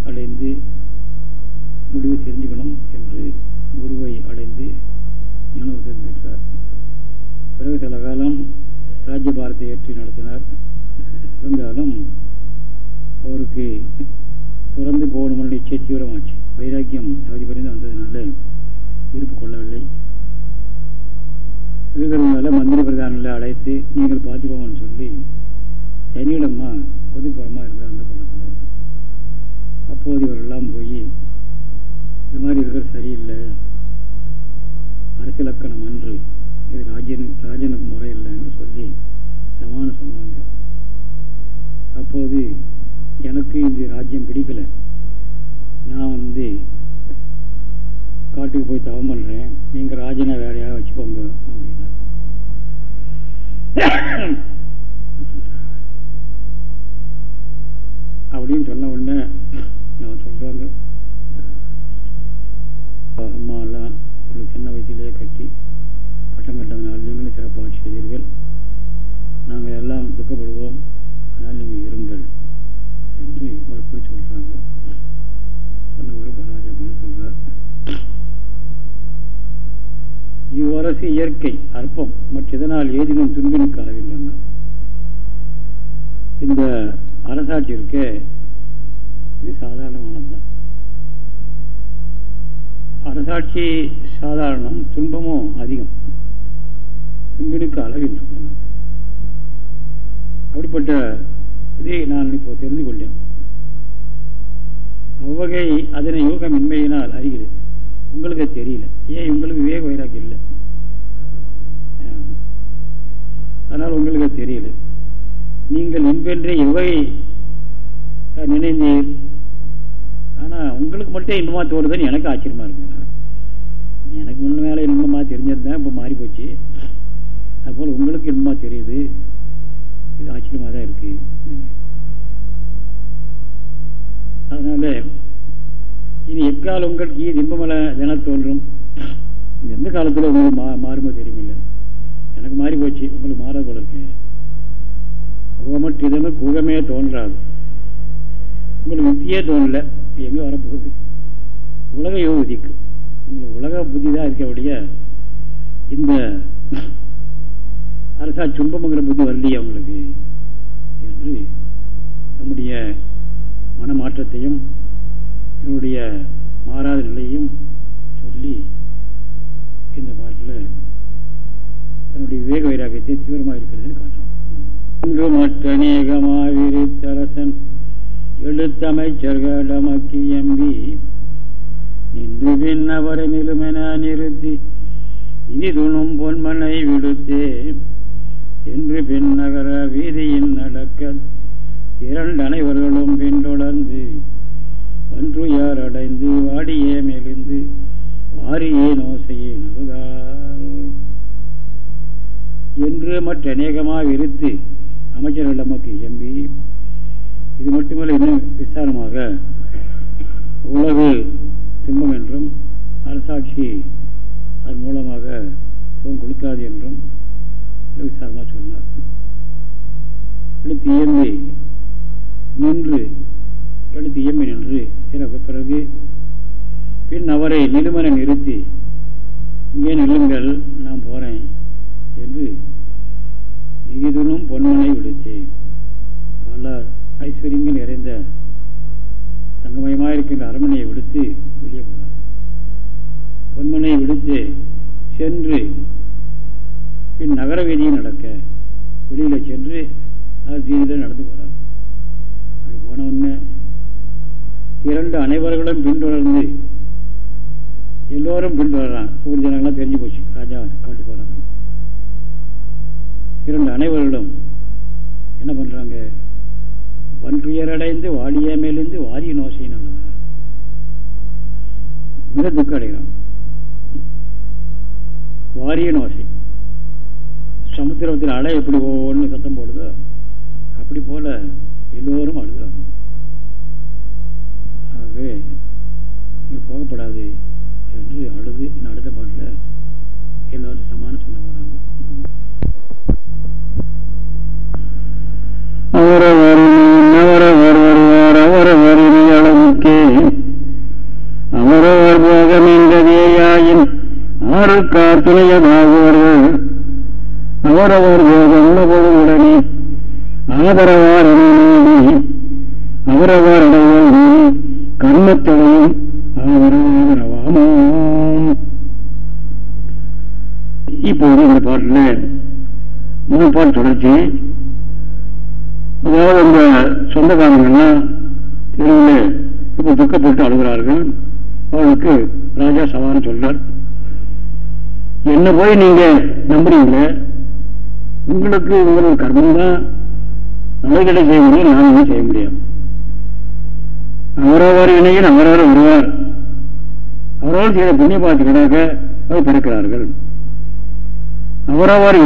அடைந்து முடிவு தெரிஞ்சுக்கணும் என்று குருவை அடைந்து ஞானோதயம் பெற்றார். பிறகு சில காலம் ராஜ்யபாரத்தை ஏற்றி நடத்தினார். இருந்தாலும் அவருக்கு துறந்து போகணும்னு நிச்சய தீவிரமாச்சு. வைராக்கியம் அவதி குறைந்து வந்ததுனால இருப்பு கொள்ளவில்லை. இருக்கிறதுனால மந்திரி பிரதானில் அழைத்து நீங்கள் பார்த்துக்கோங்கன்னு சொல்லி தனியிடமா பொதுப்புறமாக இருக்கிற அந்த பணத்தில் அப்போது இவரெல்லாம் போய் இது மாதிரி இருக்கிற சரியில்லை. அரசியலக்கணம் அன்று இது ராஜன் ராஜனுக்கு முறை இல்லைன்னு சொல்லி சமானம் சொன்னாங்க. அப்போது எனக்கு இந்த ராஜ்யம் பிடிக்கல. நான் வந்து காட்டுக்கு போய் தவம் பண்ணுறேன் நீங்கள் ராஜனை வேறையாக வச்சுக்கோங்க அப்படின்னா அப்படின்னு சொன்ன உடனே நான் சொல்கிறாங்க அம்மாலாம் உங்களுக்கு சின்ன வயசுலேயே கட்டி பட்டம் கட்டதுனால நீங்களும் சிறப்பாக செய்தீர்கள். நாங்கள் எல்லாம் துக்கப்படுவோம். அதனால் நீங்கள் இருங்கள். அப்படி சொல்றாங்க இவ்வரசு இயற்கை அற்பம் மற்றதனால் ஏதினும் துன்பினுக்கு அளவில்லை இந்த அரசாட்சி இருக்க இது சாதாரணமானதுதான். அரசாட்சி சாதாரணம் துன்பமும் அதிகம். துன்பினுக்கு அளவில் அப்படிப்பட்ட இதை நான் இப்போ தெரிந்து கொண்டேன். அவ்வகை அதனை யூகமின்மையினால் அறிகிறது. உங்களுக்கு தெரியல. ஏன் உங்களுக்கு விவேக வைராக்கியம் இல்லை? அதனால் உங்களுக்கு தெரியல. நீங்கள் இன்பென்றே எவ்வகை நினைந்தீர். ஆனால் உங்களுக்கு மட்டும் இன்பமாக தோணுதுன்னு எனக்கு ஆச்சரியமா இருக்கு. எனக்கு முன்ன மேலே இன்பமாக தெரிஞ்சிருந்தேன் இப்போ மாறி போச்சு அதுபோல் உங்களுக்கு இன்பமாக தெரியுது. இது ஆச்சரியமாக தான் இருக்குது அதனால இனி எக்கால் உங்களுக்கு ஈ இன்பமல தின தோன்றும்? எந்த காலத்தில் உங்களுக்கு மா மாறுமோ தெரியுமில்ல எனக்கு மாறி போச்சு. உங்களுக்கு மாறாத போல இருக்கு. உகமற்ற குகமே தோன்றாது. உங்களுக்கு யுக்தியே தோணல. எங்கே வரப்போகுது? உலக யோகதிக்கு உங்களுக்கு உலக புத்தி தான் இருக்கக்கூடிய இந்த அரசா சும்பம்ங்கிற புத்தி வரலையே அவங்களுக்கு என்று நம்முடைய மனமாற்றத்தையும் என்னுடைய மாறாத நிலையும் சொல்லி இந்த பாட்டில் தன்னுடைய விவேக வைராகத்தை தீவிரமாக இருக்கிறதுன்னு காட்டுறோம் இங்கு மற்ற நேகமாவிரித்தரசன் எழுத்தமைச்சர்களமக்கி எம்பி நின்று பின்னவரை நிலுமென நிறுத்தி இனி துணும் பொன்மனை விடுத்தே என்று பின்னகர வீதியின் நடக்க இரண்டு அனைவர்களும் பின்தொடர்ந்து அன்று யார் அடைந்து வாடியே மெலிந்து வாரியே நோசையே நல்கார் என்று மற்ற அநேகமாக விரித்து அமைச்சர்கள் நமக்கு எம்பி இது மட்டுமல்ல இன்னும் விசாரமாக? உலகு துன்பம் என்றும் அரசாட்சி அதன் மூலமாக சுகம் கொடுக்காது என்றும் விசாரமாக சொன்னார். எடுத்து இயம்பி நின்று எழுத்து இயம்பி நின்று சிறப்பு பிறகு பின் அவரை நிலுமனை நிறுத்தி இங்கே நில்லுங்கள் நான் போறேன் என்று நிதிதுனும் பொன்மனை விடுத்தேன். பல ஐஸ்வர்யங்கள் நிறைந்த தங்கமயமாக இருக்கின்ற அரண்மனையை விடுத்து வெளியே போனார். பொன்மனை விடுத்து சென்று பின் நகர வீதியை நடக்க வெளியில் சென்று அது வீதியில் நடந்து போகிறார் அப்படி போன உடனே இரண்டு அனைவர்களும் பின்தொடர்ந்து எல்லோரும் பின்தொடர்றான் ஊர் ஜனங்கள்லாம் தெரிஞ்சு போச்சு. ராஜா காட்டு போகிறாங்க இரண்டு அனைவர்களும் என்ன பண்ணுறாங்க பன்றுயரடைந்து வாடிய மேலிருந்து வாரிய நோசையின் நல்லவர் மிக துக்கம் அடைகிறான் வாரிய நோசை. சமுத்திரத்தில் அலை எப்படி போகணும்னு சத்தம் போடுதோ அப்படி போல எல்லோரும் அழுகிறாங்க. ஆகவே நீங்கள் போகப்படாது என்று அழுது இன்னும் அடுத்த பாட்டில் எல்லோரும் சமானம் சொல்ல போகிறாங்க அவரவர் அவரவர் வருவார் அவரவர் அளவுக்கே அவரவர் போகமென்றதேயாயின் ஆறுக்கார் துணையமாகுவார்கள். அவரவர் போகம் உடனே ஆதரவார் அவரவர் அடைவல் கர்மத்தடையும் ஆதரவாதரவாமாம் இப்போது இந்த பாட்டில் முதல் பாட்டு தொடர்ச்சி. அதாவது இந்த சொந்தக்காரங்கள்லாம் தெருவில் இப்போ துக்கப்பட்டு அழுகிறார்கள். அவளுக்கு ராஜா சவான் சொல்றார். என்ன போய் நீங்க நம்புறீங்களே? உங்களுக்கு உங்களோட கர்மம் தான் அவர்களை செய்ய முடியும் நான் ஒன்றும் செய்ய முடியாது அவரவர் இணையில் அவரவர் வருவார் அவரவர் செய்த புண்ணிய பாத்துக்களாக அவர் பிறக்கிறார்கள். அவரவர்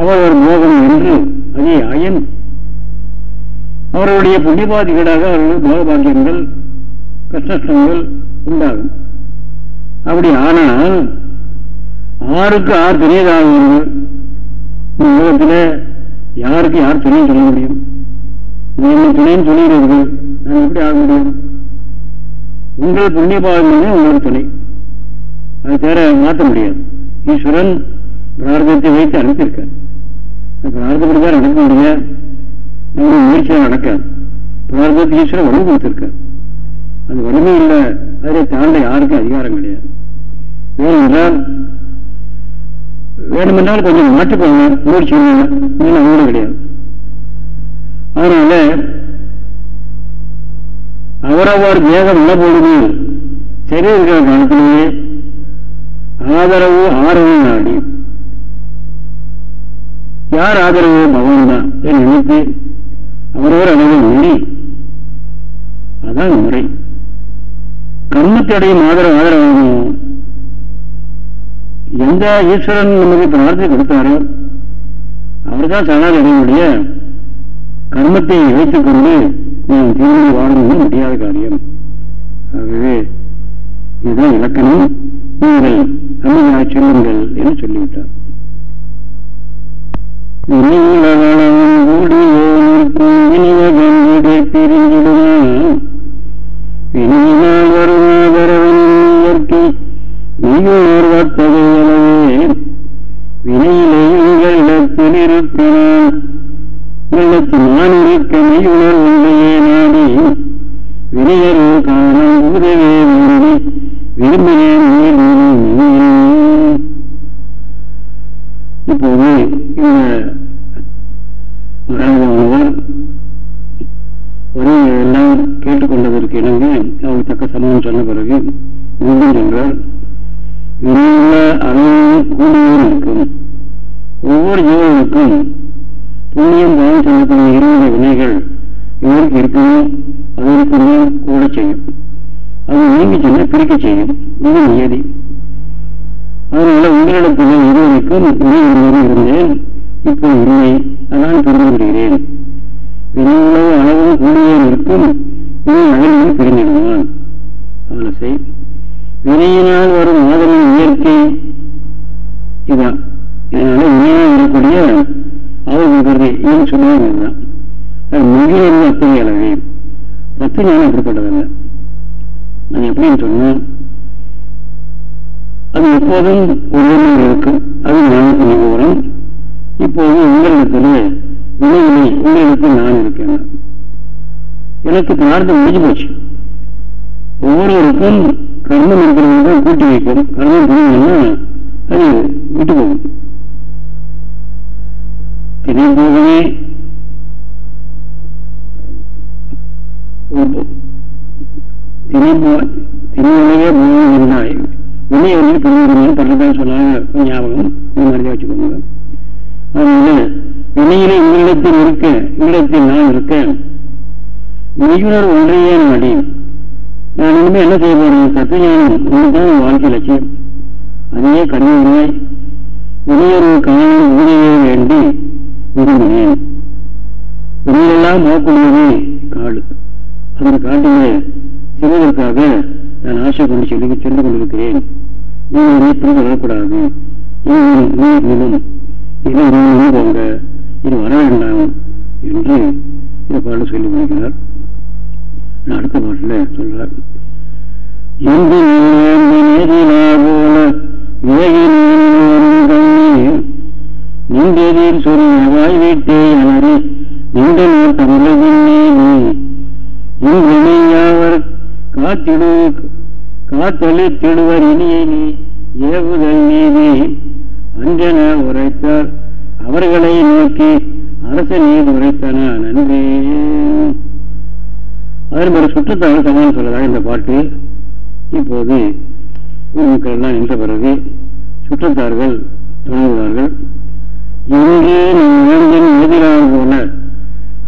அவர் ஒரு மோகம் என்று அதே அயன் அவர்களுடைய புண்ணியபாதிகளாக அவர்கள் போகபாகியங்கள் கஷ்டங்கள் உண்டாகும். அப்படி ஆனால் ஆறுக்கு ஆறு துணையதாகுவர்கள் இந்த உலகத்தில் யாருக்கு யார் துணையும் சொல்ல முடியும்? நீ துணைன்னு சொல்லுகிறீர்கள் நான் எப்படி ஆக முடியும்? உங்கள் புண்ணியபாகமே உங்களுக்கு துணை. அது தவிர மாற்ற முடியாது. ஈஸ்வரன் பிரார்த்தத்தை வைத்து அனுப்பியிருக்கார். பிரார்த்தப்படி தான் நடக்க முடியாது நம்முடைய முயற்சியாக நடக்காது. பிரார்த்தத்தை ஈஸ்வரன் வலு கொடுத்திருக்கார். அது வலிமை இல்லை. அதை தாண்ட யாருக்கும் அதிகாரம் கிடையாது. ஏனென்றால் வேணுமென்றால் கொஞ்சம் மாற்றிக்கோங்க முயற்சி அவங்களோட கிடையாது அதனால அவரவர் தேகம் உள்ள பொழுது சரி இருக்கிற காலத்திலேயே ஆதரவு ஆரவு நாடி. யார் ஆதரவு? பகவான் தான். என்று நினைத்து அவரவர் அளவு மீறி அதான் முறை. கர்மத்தடையும் ஆதரவு ஆதரவாகும் எந்த ஈஸ்வரன் நமக்கு பிரார்த்தனை கொடுத்தாரோ அவர் தான் சரணாதி அடையக்கூடிய கர்மத்தை வைத்துக் கொண்டு நாம் தீர்ந்து வாழணும் முடியாத காரியம். ஆகவே இதுதான் இலக்கணம். நீங்கள் அமைதியாக சொல்லுங்கள் என்று சொல்லிவிட்டார். பிரிஞ்சிடுவான் வருமாதரவன் இயற்கை வினையிலே இடத்தில் இருக்கிறான் நான் இருக்க நாடி காரணம் உதவே வேண்டி விரும்பினேன் இப்போது இந்த மகாராஜானவர் எல்லாம் கேட்டுக்கொண்டதற்கு இணங்க அவங்க தக்க சமூகம் சொன்ன பிறகு மீண்டும் சென்றார் வினையுள்ள அளவு கூடியோர் இருக்கும் ஒவ்வொரு ஜீவனுக்கும் புண்ணியம் பயன் செய்யக்கூடிய இருந்த வினைகள் இவருக்கு இருக்கணும் அதற்கு மேல் கூட செய்யும். அது நீங்கி சென்ற பிரிக்க செய்யும். இது நியதி. அதனால உங்களிடத்தில் இருவருக்கும் ஒரே ஒருவரும் இருந்தேன். இப்போ இல்லை அதான் பிரிந்து விடுகிறேன் வினையுளவு அளவும் கூடியே இருக்கும். இனி அகலில் பிரிந்திடுவான் அவலசை வினையினால் வரும் ஆதலின் இயற்கை இதுதான். இதனால வினையாக வரக்கூடிய அவர்களுக்கு ஏன் சொல்லுவாங்க இதுதான் அது அத்தனை அளவே. தத்து ஞானம் அப்படிப்பட்டதல்ல. அது எப்படின்னு சொன்னா அது எப்போதும் ஒருவனாக இருக்கும். அது ஞானத்தின் விவரம் இப்போது உங்களிடத்தில் வினையில்லை உங்களிடத்தில் நான் இருக்கேன் எனக்கு பிரார்த்தம் முடிஞ்சு போச்சு. ஒவ்வொருவருக்கும் கர்மம் இருக்கிறவங்க கூட்டி வைக்கும் கர்மம் புரியணும்னா அது விட்டு போகும். தினை போகவே தினை தினையுலகே வெளியே வந்து பிரிவுகிறேன் பல்லதாக சொன்னாங்க ஞாபகம் இந்த மாதிரி வச்சுக்கோங்க. அதனால வெளியில உங்களிடத்தில் இருக்க உங்களிடத்தில் நான் இருக்க மெய்யுணர் ஒன்றையே நாடி நான் இனிமே என்ன செய்ய போறேன்? தத்துவஞானம் ஒன்றுதான் வாழ்க்கை லட்சியம். அதையே கடினமாய் வினையொரு காலம் உதவிய வேண்டி விரும்பினேன். வெளியெல்லாம் போகக்கூடியது காடு. அந்த காட்டிலே சிறுவதற்காக நான் ஆசை கொண்டு சொல்லி சென்று கொண்டிருக்கிறேன். நீங்கள் நீப்பில் வரக்கூடாது. நீர் நிலும் இது போங்க. இது வர வேண்டாம் என்று இந்த பாடல் சொல்லி முடிக்கிறார் அடுத்த பாட்டில் சொல்றார் எங்கு போல விலகினீர் நின்றதில் சொல்லிய வாய்விட்டே அலறி நின்ற தமிழகின்னே இன்றிணையாவர் காத்திடு காத்தளித்திடுவர் இனியை நீ. ஏவுதல் நீதி அஞ்சன உரைத்தார். அவர்களை நோக்கி அரச நீதி உரைத்தன. நன்றி. அதன் பிறகு சுற்றத்தார்கள் சமாளம் சொல்லதாக இந்த பாட்டு இப்போது மக்கள் எல்லாம் நின்ற பிறகு சுற்றத்தார்கள் தொடங்குகிறார்கள் இங்கே நம் வேண்டியன் எதிராக போல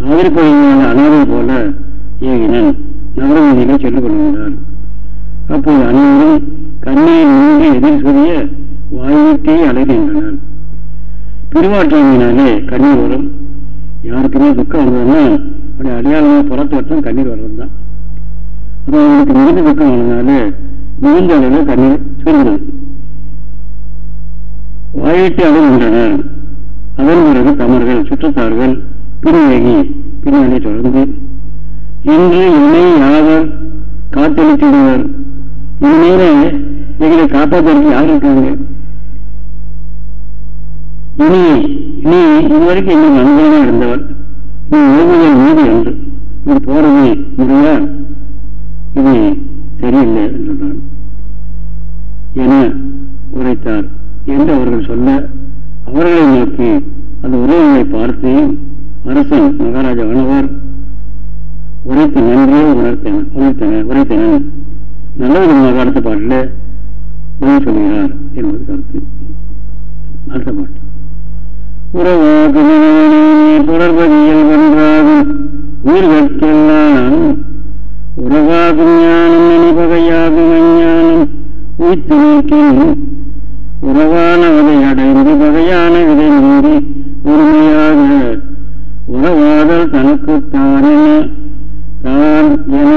ஆதரிப்படையான அனாதை போல ஏகினன் நகரவதிகளை சொல்லிக் கொள்கின்றார் அப்போது அனைவரும் கண்ணீர் நீங்க எதிர் சொல்லிய வாய்விட்டே அலைகின்றனர். பிரிவாற்றாமையினாலே கண்ணீர் வரும். யாருக்குமே துக்கம் வந்ததுன்னா அப்படி அடையாளமாக புறத்தோட்டம் கண்ணீர் வர்றது தான். அப்போ அவங்களுக்கு மிகுந்த துக்கம் வந்ததுனால மிகுந்த அளவில் கண்ணீர் சொல்கிறது வாயிட்டு அழுகின்றனர் அதன் பிறகு தமர்கள் சுற்றத்தார்கள் பின்வேகி பின்னாலே தொடர்ந்து இன்று இணை யாவர் காத்தளித்திடுவர்? இனிமேல எங்களை காப்பாற்றுறதுக்கு யார் இருக்காங்க? இனி இனி இதுவரைக்கும் எங்கள் நண்பனாக இருந்தவர் நீ ஓய்வுகள் என்று. இது போறது முறையா இது சரியில்லை என்று சொன்னார். என உரைத்தார். என்று அவர்கள் சொல்ல அவர்களை நோக்கி அந்த உறவுகளை பார்த்து அரசன் மகாராஜா வனவர் உரைத்து நன்றே உணர்த்தன உணர்த்தன உரைத்தன நல்ல விதமாக அடுத்த பாட்டில் பதில் சொல்கிறார் என்பது கருத்து. அடுத்த பாட்டு. உறவாக தொடர்பதியல் ஒன்றாகும். உயிர்கற்கெல்லாம் உறவாகும் ஞானம் நினைபகையாகும் அஞ்ஞானம். உயித்து நோக்கின் உறவான வதை அடைந்து வகையான விதை மீறி உரிமையாக உறவாதல் தனக்குத்தான் என தான் என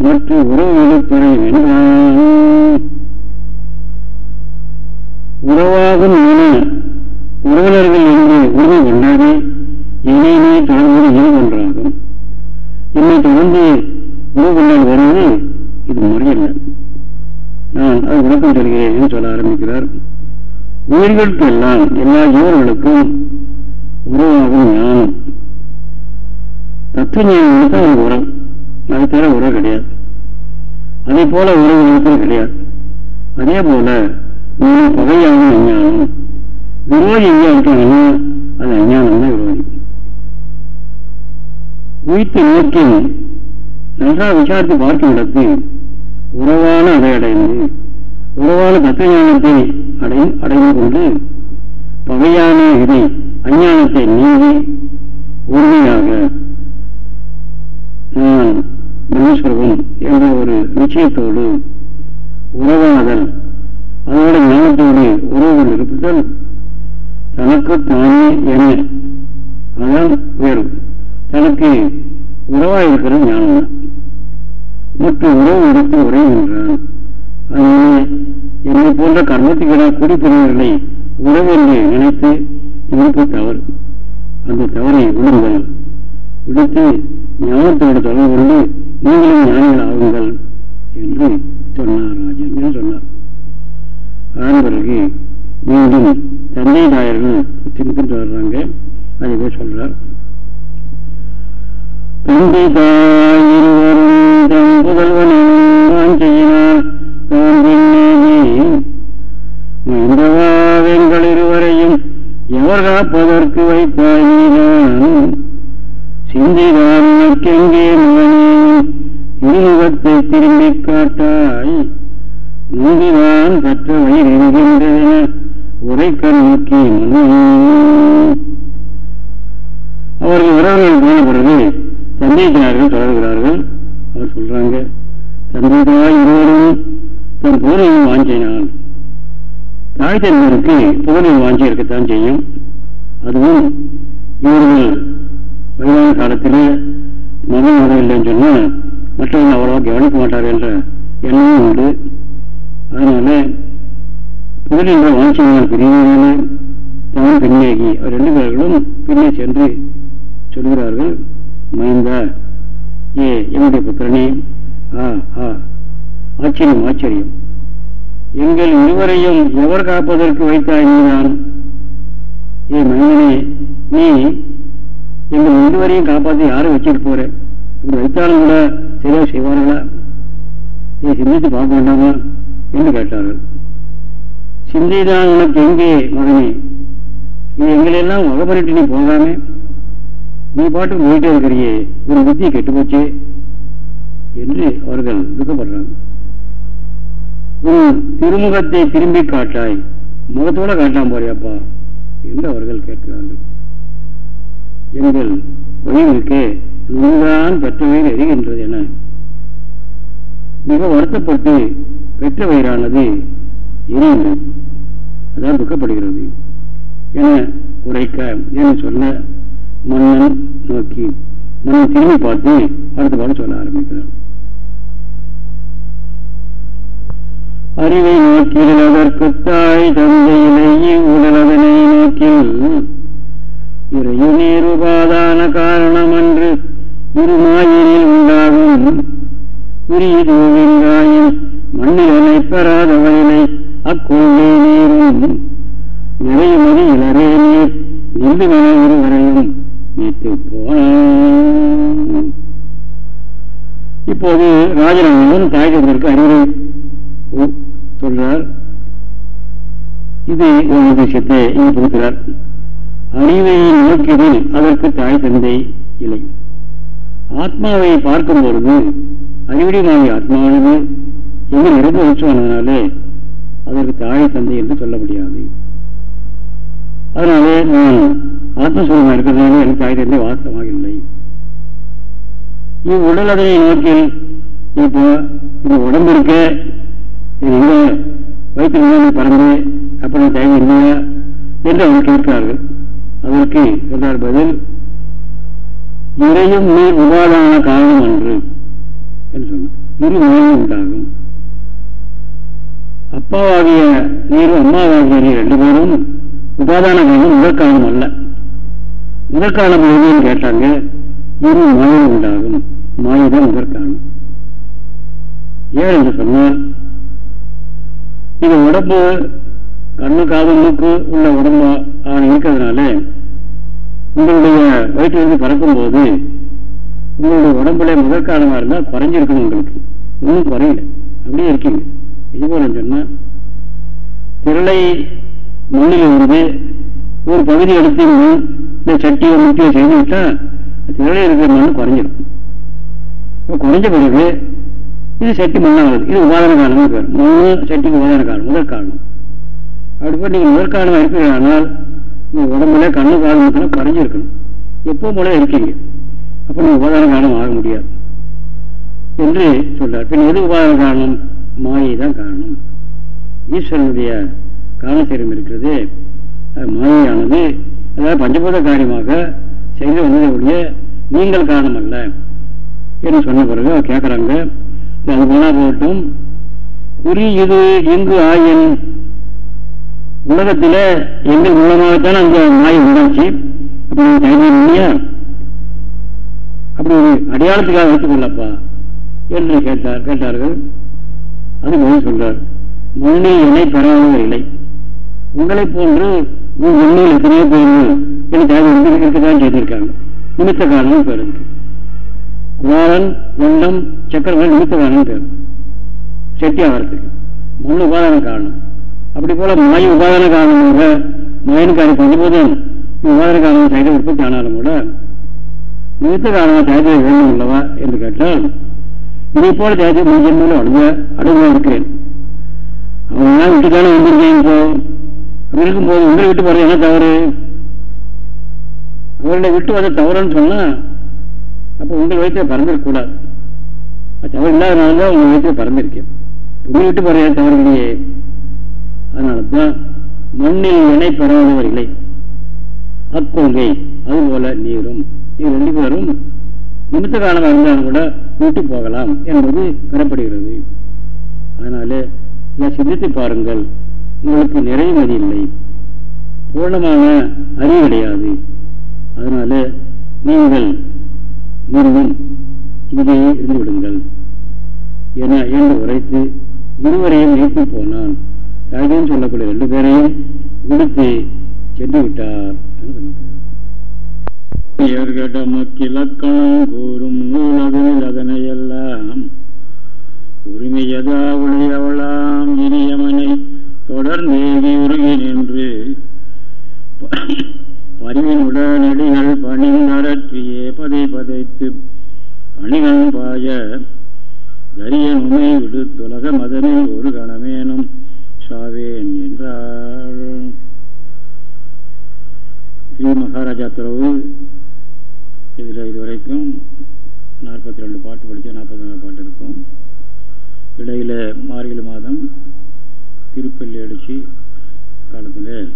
உறவு உறவுகளுத்துறை வென்றான் உறவாகும் என உறவினர்கள் என்று உறுதி கொண்டாடி இணையினை நீ தொடர்ந்து இது ஒன்றாகும் என்னை தொடர்ந்து உறவு கொண்டாடி வருவது இது முறையல்ல. நான் அது விளக்கம் தருகிறேன் சொல்ல ஆரம்பிக்கிறார். உயிர்களுக்கு எல்லாம் எல்லா ஜீவர்களுக்கும் உறவாகும் ஞானம். தத்துவ ஞானம் தான் ஒரு உரம் அது தவிர உறவு கிடையாது. அதே போல உறவு கிடையாது. அதே போல பகையாகும் விஞ்ஞானம் விரோதி எங்கே இருக்காங்கன்னா அது அஞ்ஞானம் தான் விரோதி. உயிர்த்து நோக்கி நன்றாக விசாரித்து பார்க்கும் இடத்து உறவான அதை அடைந்து உறவான தத்துவ ஞானத்தை அடை அடைந்து கொண்டு பகையான இதை அஞ்ஞானத்தை நீங்கி உறுதியாக நான் பிரம்மஸ்வரூபம் என்ற ஒரு நிச்சயத்தோடு உறவாதல் அதோட ஞானத்தோடு உறவுகள் இருப்பதால் தனக்கு தானே என்ன? அதான் உயர்வு தனக்கு உறவாக இருக்கிறது ஞானம் தான். மற்ற உறவு எடுத்து உரைகின்றான் அதனால என்னை போன்ற கர்மத்துக்கு குடிப்பிரிவர்களை உறவு என்று நினைத்து இவருக்கு தவறு. அந்த தவறை விடுங்கள் விடுத்து ஞானத்தோடு தொடர்பு கொண்டு நீங்களும் ஞானிகள் ஆகுங்கள் என்று சொன்னார் ராஜன். என்று சொன்னார். அதன் பிறகு மீண்டும் தந்தை நாயர்கள் திருப்பிட்டு வர்றாங்க அதே போய் சொல்றார். தந்தை தாயிருவரும் தம் புதல்வனும் செய்யினார் எங்கள் இருவரையும் எவர் காப்பதற்கு வைத்தாயினான் சிந்திதான் எங்கே மகனேயும் திரும்பிக் காட்டாய். முந்திதான் கற்ற வயிறு என்கின்றன உரைக்க நோக்கி அவர்கள் உறவுகள் போன பிறகு தந்தைக்காரர்கள் தொடர்கிறார்கள். அவர் சொல்றாங்க தந்தைதாய் இருவரும் தன் புகழையும் வாஞ்சினான் தாய் தந்தையருக்கு புகழையும் வாஞ்சி இருக்கத்தான் செய்யும். அதுவும் இவர்கள் வயதான காலத்தில் மகன் வரவில்லைன்னு சொன்னால் மற்றவர்கள் அவ்வளவா கவனிக்க மாட்டார் என்ற எண்ணமும் உண்டு. அதனால முதலில் வாஞ்சியினால் பிரிவினால தான் பின்னேகி அவர் ரெண்டு பேர்களும் பின்னே சென்று சொல்கிறார்கள் மைந்தா ஏ என்னுடைய புத்திரனே ஆ ஆ ஆச்சரியம் ஆச்சரியம். எங்கள் இருவரையும் எவர் காப்பதற்கு வைத்தாய் நீதான்? ஏ மைந்தனே நீ எங்கள் இருவரையும் காப்பாற்ற யாரும் வச்சுட்டு போற? இப்படி வைத்தாலும் கூட சரியா செய்வார்களா? நீ சிந்தித்து பார்க்க வேண்டாமா? என்று கேட்டார்கள். சிந்தைதான் உனக்கு எங்கே மகனே? நீ எங்களெல்லாம் வகப்பரிட்டு நீ போகாமே நீ பாட்டு போயிட்டே இருக்கிறியே ஒரு புத்தி கெட்டு போச்சே என்று அவர்கள் துக்கப்படுறாங்க உன் திருமுகத்தை திரும்பி காட்டாய் முகத்தோட காட்டாம போறியாப்பா என்று அவர்கள் கேட்கிறார்கள். எங்கள் வழிகளுக்கு நூல்தான் வயிறு எரிகின்றது என மிக வருத்தப்பட்டு பெற்ற வயிறானது எரியுது அதான் துக்கப்படுகிறது. என உரைக்க சொல்ல மன்னன் நோக்கி மன்னன் திரும்பி பார்த்து அடுத்த பாடம் சொல்ல ஆரம்பிக்கிறார் அறிவை நோக்கில் அதற்கு தாய் தந்தையிலேயே உடலதனை நோக்கில் இறையு நேருபாதான காரணம் அன்று இருமாயினில் உண்டாகும். உரியது மண்ணிலனை பெறாதவரினை அக்கொள்ளை இளரே நீர் நீத்து போன இப்போது ராஜராமன் தாய் அறிவுரை சொல்றார். இது ஒரு விஷயத்தை இங்கு புகுத்துறார் அறிவை நோக்கியதில் அதற்கு தாய் தந்தை இல்லை. ஆத்மாவை பார்க்கும் பொழுது அறிவுடையமாகிய ஆத்மாவானது எங்கு நிரம்ப உச்சமானதுனாலே அதற்கு தாய் தந்தை என்று சொல்ல முடியாது. அதனாலே நான் ஆத்மஸ்வரமாக இருக்கிறதுனால எனக்கு தாய் தந்தை வாஸ்தவமாக இல்லை இவ்வுடல் அதனை நோக்கில் இப்போ இந்த உடம்பு இருக்க எங்க வயிற்று பறந்து அப்படி தயவு இல்லையா என்று அவர்கள் கேட்கிறார்கள். அதற்கு என்றார் பதில் இறையும் நீர் உபாதான காரணம் அன்று என்று சொன்னார். இரு உணவு உண்டாகும். அப்பாவாகிய நீரும் அம்மாவாகிய நீர் ரெண்டு பேரும் உபாதான காலம் முதல் காலம் அல்ல. முதற்காலம் எதுன்னு கேட்டாங்க இரு மாயம் உண்டாகும் மாயதான் முதற்காலம். ஏன் என்று சொன்னால் இது உடம்பு கண்ணு காது மூக்கு உள்ள உடம்பு இருக்கிறதுனால உங்களுடைய வயிற்றிலிருந்து பறக்கும் போது உங்களுடைய உடம்புல முதற்காலமா இருந்தால் குறைஞ்சிருக்கணும் உங்களுக்கு. ஒன்றும் குறையல. அப்படியே இருக்கீங்க. இது போல சொன்னால் திரளை மண்ணில் இருந்து ஒரு பகுதி எடுத்து இந்த சட்டியை முட்டியை செய்து விட்டா திரளை இருக்கிற மண் குறைஞ்சிடும் குறைஞ்ச பிறகு இது சட்டி மண்ணாகுது இது உபாதான காரணம் பேர். மூணு சட்டிக்கு உபாதான காரணம் முதல் காரணம். அப்படி போய் நீங்க முதல் காரணமாக இருப்பீர்களானால் உங்கள் உடம்புல கண்ணு காலம் மட்டும் குறைஞ்சிருக்கணும். எப்போ போல இருக்கீங்க. அப்போ நீங்கள் உபாதான காலம் ஆக முடியாது. என்று சொல்றார். பின் எது உபாதான காரணம்? மாயை தான் காரணம். ஈஸ்வரனுடைய காலசீரம் இருக்கிறது. மாயையானது. அதாவது பஞ்சபூத காரியமாக செய்து வந்ததை நீங்கள் காரணம் அல்ல என்று சொன்ன பிறகு கேட்குறாங்க. அது போனா போகட்டும். குறி இது இங்கு ஆயின். உலகத்தில் எங்கள் மூலமாகத்தான் அந்த மாயை உண்டாச்சு. அப்படி தைரியம் இல்லையா? அப்படி ஒரு அடையாளத்துக்காக வைத்துக் கொள்ளப்பா என்று கேட்டார் கேட்டார்கள். அது பதில் சொல்றார். மண்ணில் இணை பெறாதவர் இல்லை. உங்களை போன்று மண்ணில் எத்தனையோ பேர் எனக்கு தேவை செய்திருக்காங்க. நிமித்த காரணம் பேர் இருக்கு. குமாரன் வெள்ளம் சக்கரவர்கள் நிமித்த காரணம் பேர் செட்டி ஆகிறதுக்கு. மண் உபாதான காரணம். அப்படி போல மாய உபாதான காரணமாக மயனுக்காரி பஞ்சபோதம் உபாதான காரணம் சைட உற்பத்தி ஆனாலும் கூட நிமித்த காரணமாக சைதை வேண்டும் உள்ளவா என்று கேட்டால் இதை போல தேவை மூலம் அழுத அழுவா இருக்கிறேன். அவங்க விட்டு தானே வந்திருக்கேன் இப்போ. அப்படி இருக்கும்போது உங்களை விட்டு போறது என்ன தவறு? அவர்களை விட்டு வந்த தவறுன்னு சொன்னா அப்போ உங்கள் வயிற்றை பறந்துடக்கூடாது தவறு இல்லாதனால தான் உங்கள் வயிற்றை பறந்திருக்கேன் உங்களை விட்டு போற தவறு இல்லையே? அதனால தான் மண்ணில் இணை பெறாதவர் இல்லை. அக்கொள்கை அதுபோல நீரும். இது ரெண்டு பேரும் நிமித்த காலமாக இருந்தாலும் கூட கூட்டி போகலாம் என்பது பெறப்படுகிறது அதனால இதை சிந்தித்து பாருங்கள் உங்களுக்கு நிறைய மதி இல்லை. பூர்ணமான அறிவு கிடையாது. அதனால நீங்கள் முருகன் இங்கேயே இருந்து விடுங்கள். என என்று உரைத்து இருவரையும் நீக்கி போனான். தகுதின்னு சொல்லக்கூடிய ரெண்டு பேரையும் விடுத்து சென்று விட்டார். என்று இலக்கணம் கூறும் நூல் அதனை எல்லாம் உரிமையதா உடையவளாம் இனியமனை தொடர்ந்தேவி உருகி நின்று பரிவினுடனடிகள் பணிந்தரற்றியே பதை பதைத்து பணிகள் பாய தரியனுமை விடுத்துலக மதனில் ஒரு கணமேனும் சாவேன் என்றாள். ஸ்ரீ மகாராஜா துறவு இதில் இதுவரைக்கும் நாற்பத்தி ரெண்டு பாட்டு படித்தோம் நாற்பத்தி நாலு பாட்டு இருக்கும். இடையில் மார்கழி மாதம் திருப்பள்ளி அடித்து காலத்தில்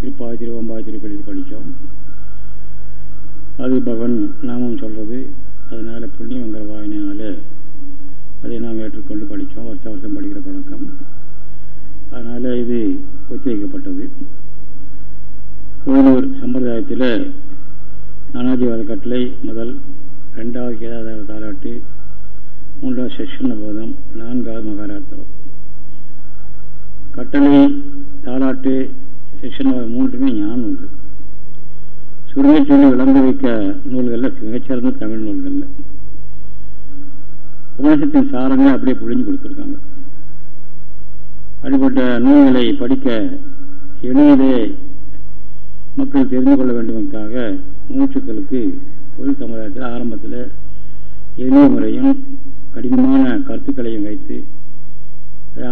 திருப்பாவை திருவம்பாவை திருப்பள்ளி படித்தோம் அது பகவன் நாமம் சொல்கிறது அதனால் புண்ணியங்கிற வாயினால் அதை நாம் ஏற்றுக்கொண்டு படித்தோம் வருஷம் வருஷம் படிக்கிற பழக்கம். அதனால் இது ஒத்திவைக்கப்பட்டது. கோயிலூர் சம்பிரதாயத்தில் நானாஜிவாத கட்டளை முதல் ரெண்டாவது கேதாதார தாலாட்டு மூன்றாவது செஷன் போதம் நான்காவது மகாராத்திரம். கட்டளை தாலாட்டு செஷன் மூன்றுமே ஞானம் உண்டு. சுருங்க சொல்லி விளங்க வைக்க நூல்களில் மிகச்சிறந்த தமிழ் நூல்களில். உபநிஷத்தின் சாரங்களை அப்படியே புழிஞ்சு கொடுத்துருக்காங்க. அப்படிப்பட்ட நூல்களை படிக்க எளிதிலே மக்கள் தெரிந்து கொள்ள வேண்டுமென்றாக மூச்சுக்களுக்கு ஒரு சமுதாயத்தில் ஆரம்பத்தில் எளிய முறையும் கடினமான கருத்துக்களையும் வைத்து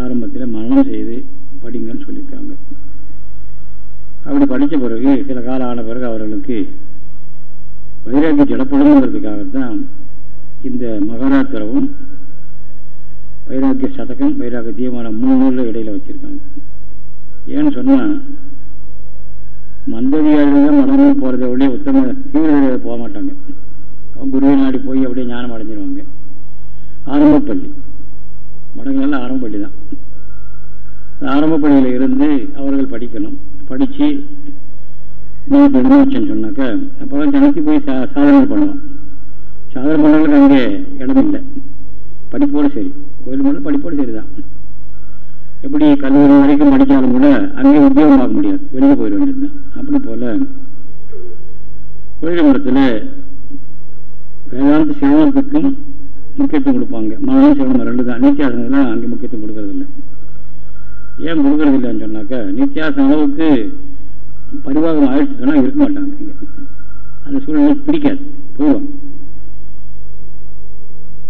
ஆரம்பத்தில் மரணம் செய்து படிங்கன்னு சொல்லியிருக்காங்க. அப்படி படித்த பிறகு சில காலம் ஆன பிறகு அவர்களுக்கு வைராக்கி ஜடப்படணுங்கிறதுக்காகத்தான் இந்த மகாராத்திரவும் வைராக்கிய சதகம் வைராக்கிய தீயமான மூணு நூலில் இடையில வச்சிருக்காங்க. ஏன்னு சொன்னால் மந்ததிகாரிகள் மனமும் போகிறத விட உத்தம தீவிர போக மாட்டாங்க. குருவை நாடி போய் அப்படியே ஞானம் அடைஞ்சிருவாங்க. ஆரம்பப்பள்ளி. மடங்கள்லாம் ஆரம்பப்பள்ளி தான். ஆரம்பப்பள்ளியில் இருந்து அவர்கள் படிக்கணும். படித்து நீங்கள் பெருமாச்சன் சொன்னாக்க அப்புறம் ஜனத்தி போய் சா சாதனை பண்ணலாம் சாதனை பண்ணுறதுக்கு அங்கே இடம் இல்லை. படிப்போடு சரி. கோயில் மட்டும் படிப்போடு சரிதான் எப்படி கல்லூரி வரைக்கும் படித்தாலும் கூட அங்கே உத்தியோகம் முடியாது. வெளியே போயிட வேண்டியது தான். அப்படி போல கோயில் மரத்தில் வேதாந்த சிரமத்துக்கும் முக்கியத்துவம் கொடுப்பாங்க. மனம் சிரமம் ரெண்டு தான். நித்தியாசனம்லாம் அங்கே முக்கியத்துவம் கொடுக்கறதில்ல. ஏன் கொடுக்கறது இல்லைன்னு சொன்னாக்கா நித்தியாசன அளவுக்கு பரிவாகம் ஆயிடுச்சு சொன்னால் இருக்க மாட்டாங்க. இங்கே அந்த சூழ்நிலை பிடிக்காது. போயிடுவாங்க.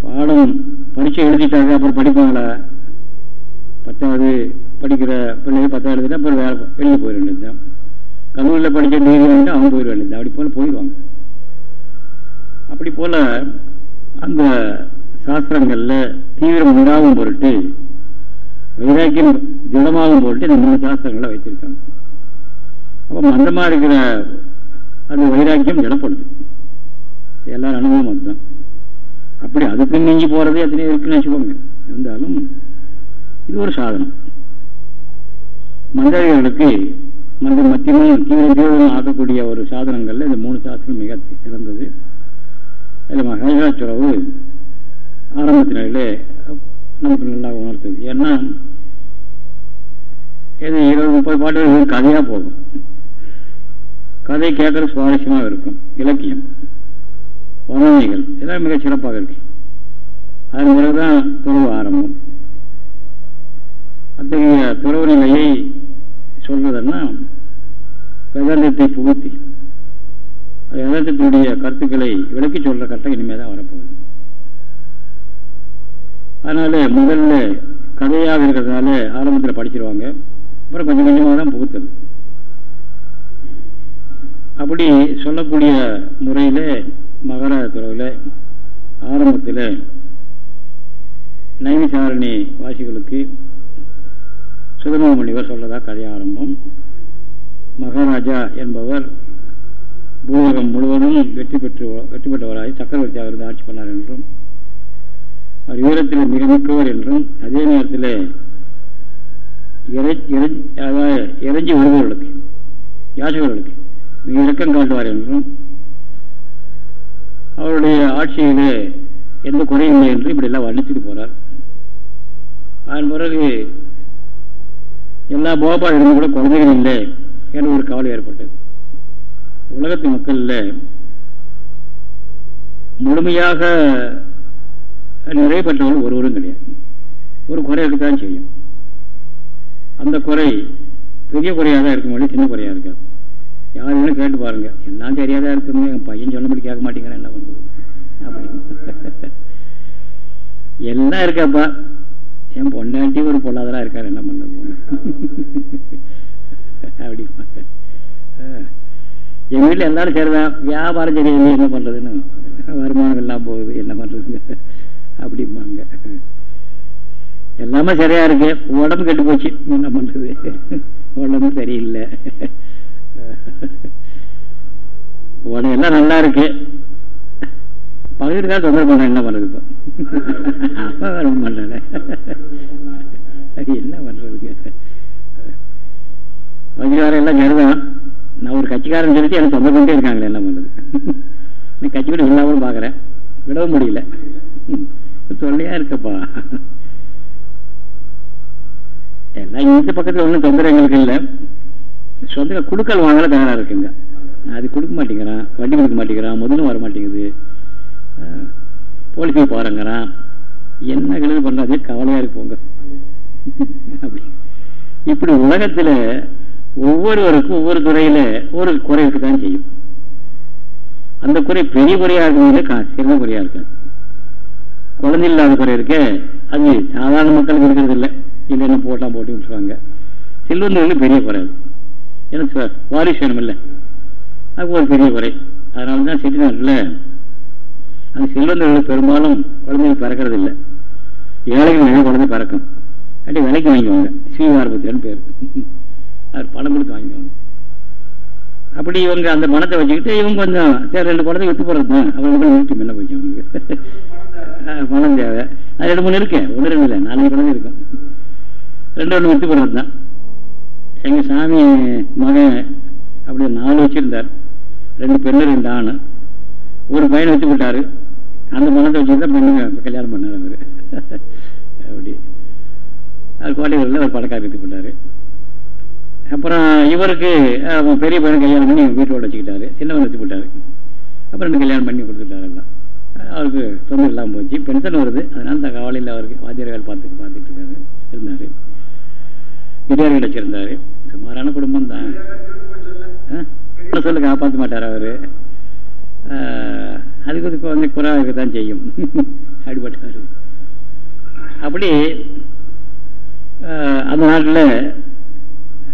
பாடம் பரீட்சை எழுதிட்டாங்க அப்புறம் படிப்பாங்களா? பத்தாவது படிக்கிற பிள்ளைங்க பத்தாவது எழுதிட்டு அப்புறம் வேலை வெளியில் போயிட வேண்டியதுதான். கல்லூரியில் படித்த டிகிரி வந்து அவங்க போயிட வேண்டியது அப்படி போல் போயிடுவாங்க. அப்படி போல அந்த சாஸ்திரங்கள்ல தீவிரம் உண்டாகும் பொருட்டு வைராக்கியம் திடமாகும் பொருட்டு இந்த மூணு சாஸ்திரங்களை வைத்திருக்காங்க. அப்போ மந்தமா இருக்கிற அந்த வைராக்கியம் திடப்படுது. எல்லாரும் அனுபவம் அதுதான். அப்படி அதுக்கு நீங்கி போறதே எத்தனையோ இருக்குன்னு வச்சுக்கோங்க. இருந்தாலும் இது ஒரு சாதனம். மந்திரிகளுக்கு மந்த மத்தியமும் தீவிர தீவிரம் ஆக்கக்கூடிய ஒரு சாதனங்கள்ல இந்த மூணு சாஸ்திரம் மிக சிறந்தது. அதில் மகேஷாச்சுரவு ஆரம்பத்தினாலே நமக்கு நல்லா உணர்த்துது. ஏன்னா இது இருபது முப்பது பாட்டுகள் கதையா போகும். கதை கேட்கறது சுவாரஸ்யமாக இருக்கும். இலக்கியம் வர்ணனைகள் இதெல்லாம் மிக சிறப்பாக இருக்கு. அதன் பிறகுதான் துறவு ஆரம்பம். அத்தகைய துறவு நிலையை சொல்றதுன்னா வேதாந்தத்தை புகுத்தி வேதத்தினுடைய கருத்துக்களை விளக்கி சொல்ற கட்டம் இனிமே தான் வரப்போகுது. அதனால முதல்ல கதையாக இருக்கிறதுனால ஆரம்பத்தில் படிச்சிருவாங்க. அப்புறம் கொஞ்சம் கொஞ்சமாக தான் புகுத்துறது அப்படி சொல்லக்கூடிய முறையில் மகர துறவில் ஆரம்பத்தில் நைமிசாரணி வாசிகளுக்கு சுதம முனிவர் சொல்லதா கதை ஆரம்பம். மகாராஜா என்பவர் பூலகம் முழுவதும் வெற்றி பெற்று வெற்றி பெற்றவராய் சக்கரவர்த்தியாக இருந்து ஆட்சி பண்ணார் என்றும் அவர் வீரத்தில் மிக மிக்கவர் என்றும் அதே நேரத்தில் இறைஞ்சி வருபவர்களுக்கு யாசகர்களுக்கு மிக இறக்கம் காட்டுவார் என்றும் அவருடைய ஆட்சியிலே எந்த குறையும் இல்லை என்று இப்படி எல்லாம் வர்ணிச்சுட்டு போறார். அதன் பிறகு எல்லா போபா இருந்து கூட குழந்தைகள் இல்லை என்ற ஒரு கவலை ஏற்பட்டது. உலகத்து மக்கள்ல முழுமையாக நிறைய பெற்றவர்கள் ஒருவரும் கிடையாது. ஒரு குறை இருக்கத்தான் செய்யும். அந்த குறை பெரிய குறையாக தான் இருக்கும் சின்ன குறையாக இருக்காது. யார் வேணும் கேட்டு பாருங்க. எல்லாம் தெரியாதா இருக்குங்க என் பையன் சொன்னபடி கேட்க மாட்டேங்கிறேன். என்ன பண்ணுறது அப்படி எல்லாம் இருக்காப்பா. என் பொண்டாட்டி ஒரு பொல்லாதெல்லாம் இருக்காரு. என்ன பண்ணுறது அப்படி என் வீட்டில் எல்லாரும் சரிதான். வியாபாரம் சரியில்லை என்ன பண்றதுன்னு. வருமானம் எல்லாம் போகுது. என்ன பண்றதுங்க அப்படிம்பாங்க. எல்லாமே சரியா இருக்கு. உடம்பு கெட்டு போச்சு. என்ன பண்றது? உடம்பு சரியில்லை. உடம்பு எல்லாம் நல்லா இருக்கு. பகுதிக்காக தொந்தரவு பண்ண என்ன பண்றது இப்போ? அப்ப ரொம்ப பண்ணல என்ன பண்றதுக்கு? பகுதிக்காரன் எல்லாம் சரிதான். நான் ஒரு கட்சிக்காரன் சொல்லிட்டு எனக்கு தொந்தரவு பண்ணிட்டே இருக்காங்களே என்ன பண்ணுறது நீ கட்சி கூட இல்லாமல் பாக்குறேன் விடவும் முடியல. தொல்லையா இருக்கப்பா. எல்லாம் இந்த பக்கத்துல ஒன்றும் தொந்தரவு எங்களுக்கு இல்லை. சொந்த குடுக்கல் வாங்கல தயாரா இருக்குங்க. அது கொடுக்க மாட்டேங்கிறான் வண்டி கொடுக்க மாட்டேங்கிறான் முதலும் வர மாட்டேங்குது. போலீஸுக்கு போறேங்கிறான் என்ன கிளம்பி பண்ணுறது கவலையா இருப்போங்க அப்படி. இப்படி உலகத்துல ஒவ்வொருவருக்கும் ஒவ்வொரு துறையில ஒரு குறை இருக்குதான் செய்யும். அந்த குறை பெரிய குறையா இருக்கும் சிறந்த குறையா இருக்காது. குழந்தை இல்லாத குறை இருக்க அது சாதாரண மக்களுக்கு இருக்கிறது இல்லை. இல்லைன்னு போட்டா போட்டு விட்டுருவாங்க. செல்வந்தர்களுக்கு பெரிய குறை ஏன்னா வாரிசு வேணும் இல்லை அது ஒரு பெரிய குறை. அதனால தான் செட்டிநாட்டில் அந்த செல்வந்தர்களுக்கு பெரும்பாலும் குழந்தைகள் பிறக்கிறது இல்லை. ஏழைகள் நிறைய குழந்தை பிறக்கும். அப்படி விலைக்கு வாங்கிக்குவாங்க ஸ்ரீவாரபத்திரன்னு பேர். பணம் கொடுத்து வாங்கிக்குவாங்க அப்படி இவங்க அந்த பணத்தை வச்சுக்கிட்டு இவங்க கொஞ்சம் சரி ரெண்டு வித்து போறது தான் அவங்க கூட நிறுத்தி மேலே போச்சு அவங்களுக்கு. பணம் தேவை. அது ரெண்டு மூணு இருக்கேன் ஒன்று ரெண்டு இல்லை. நாலஞ்சு குழந்தை இருக்கும். ரெண்டு ஒன்று வித்து போடுறது தான். எங்க சாமி மகன் அப்படி நாலு வச்சிருந்தார். ரெண்டு பெண்ணு ரெண்டு ஆண். ஒரு பையனை வச்சு விட்டாரு அந்த பணத்தை வச்சுருந்தா பெண்ணுங்க கல்யாணம் பண்ணார் அவரு அப்படி. அது கோட்டைகளில் ஒரு பணக்காரர் எடுத்து போட்டாரு. அப்புறம் இவருக்கு பெரிய பையனை கல்யாணம் பண்ணி வீட்டோட வச்சுக்கிட்டாரு சின்னவன் வச்சு போட்டாரு. அப்புறம் ரெண்டு கல்யாணம் பண்ணி கொடுத்துட்டாரு எல்லாம். அவருக்கு சொந்தம் இல்லாமல் போச்சு. பென்ஷன் வருது. அதனால அந்த கவலையில் அவருக்கு. வாத்தியார் வேலை பார்த்து பார்த்துட்டு இருக்காரு. இருந்தாரு. கிட்டார் கிடைச்சிருந்தாரு. சுமாரான குடும்பம் தான். சொல்லு காப்பாற்ற மாட்டார் அவரு. அதுக்கு அதுக்கு வந்து குறை தான் செய்யும். அடிபட்டார். அப்படி அந்த நாட்டில்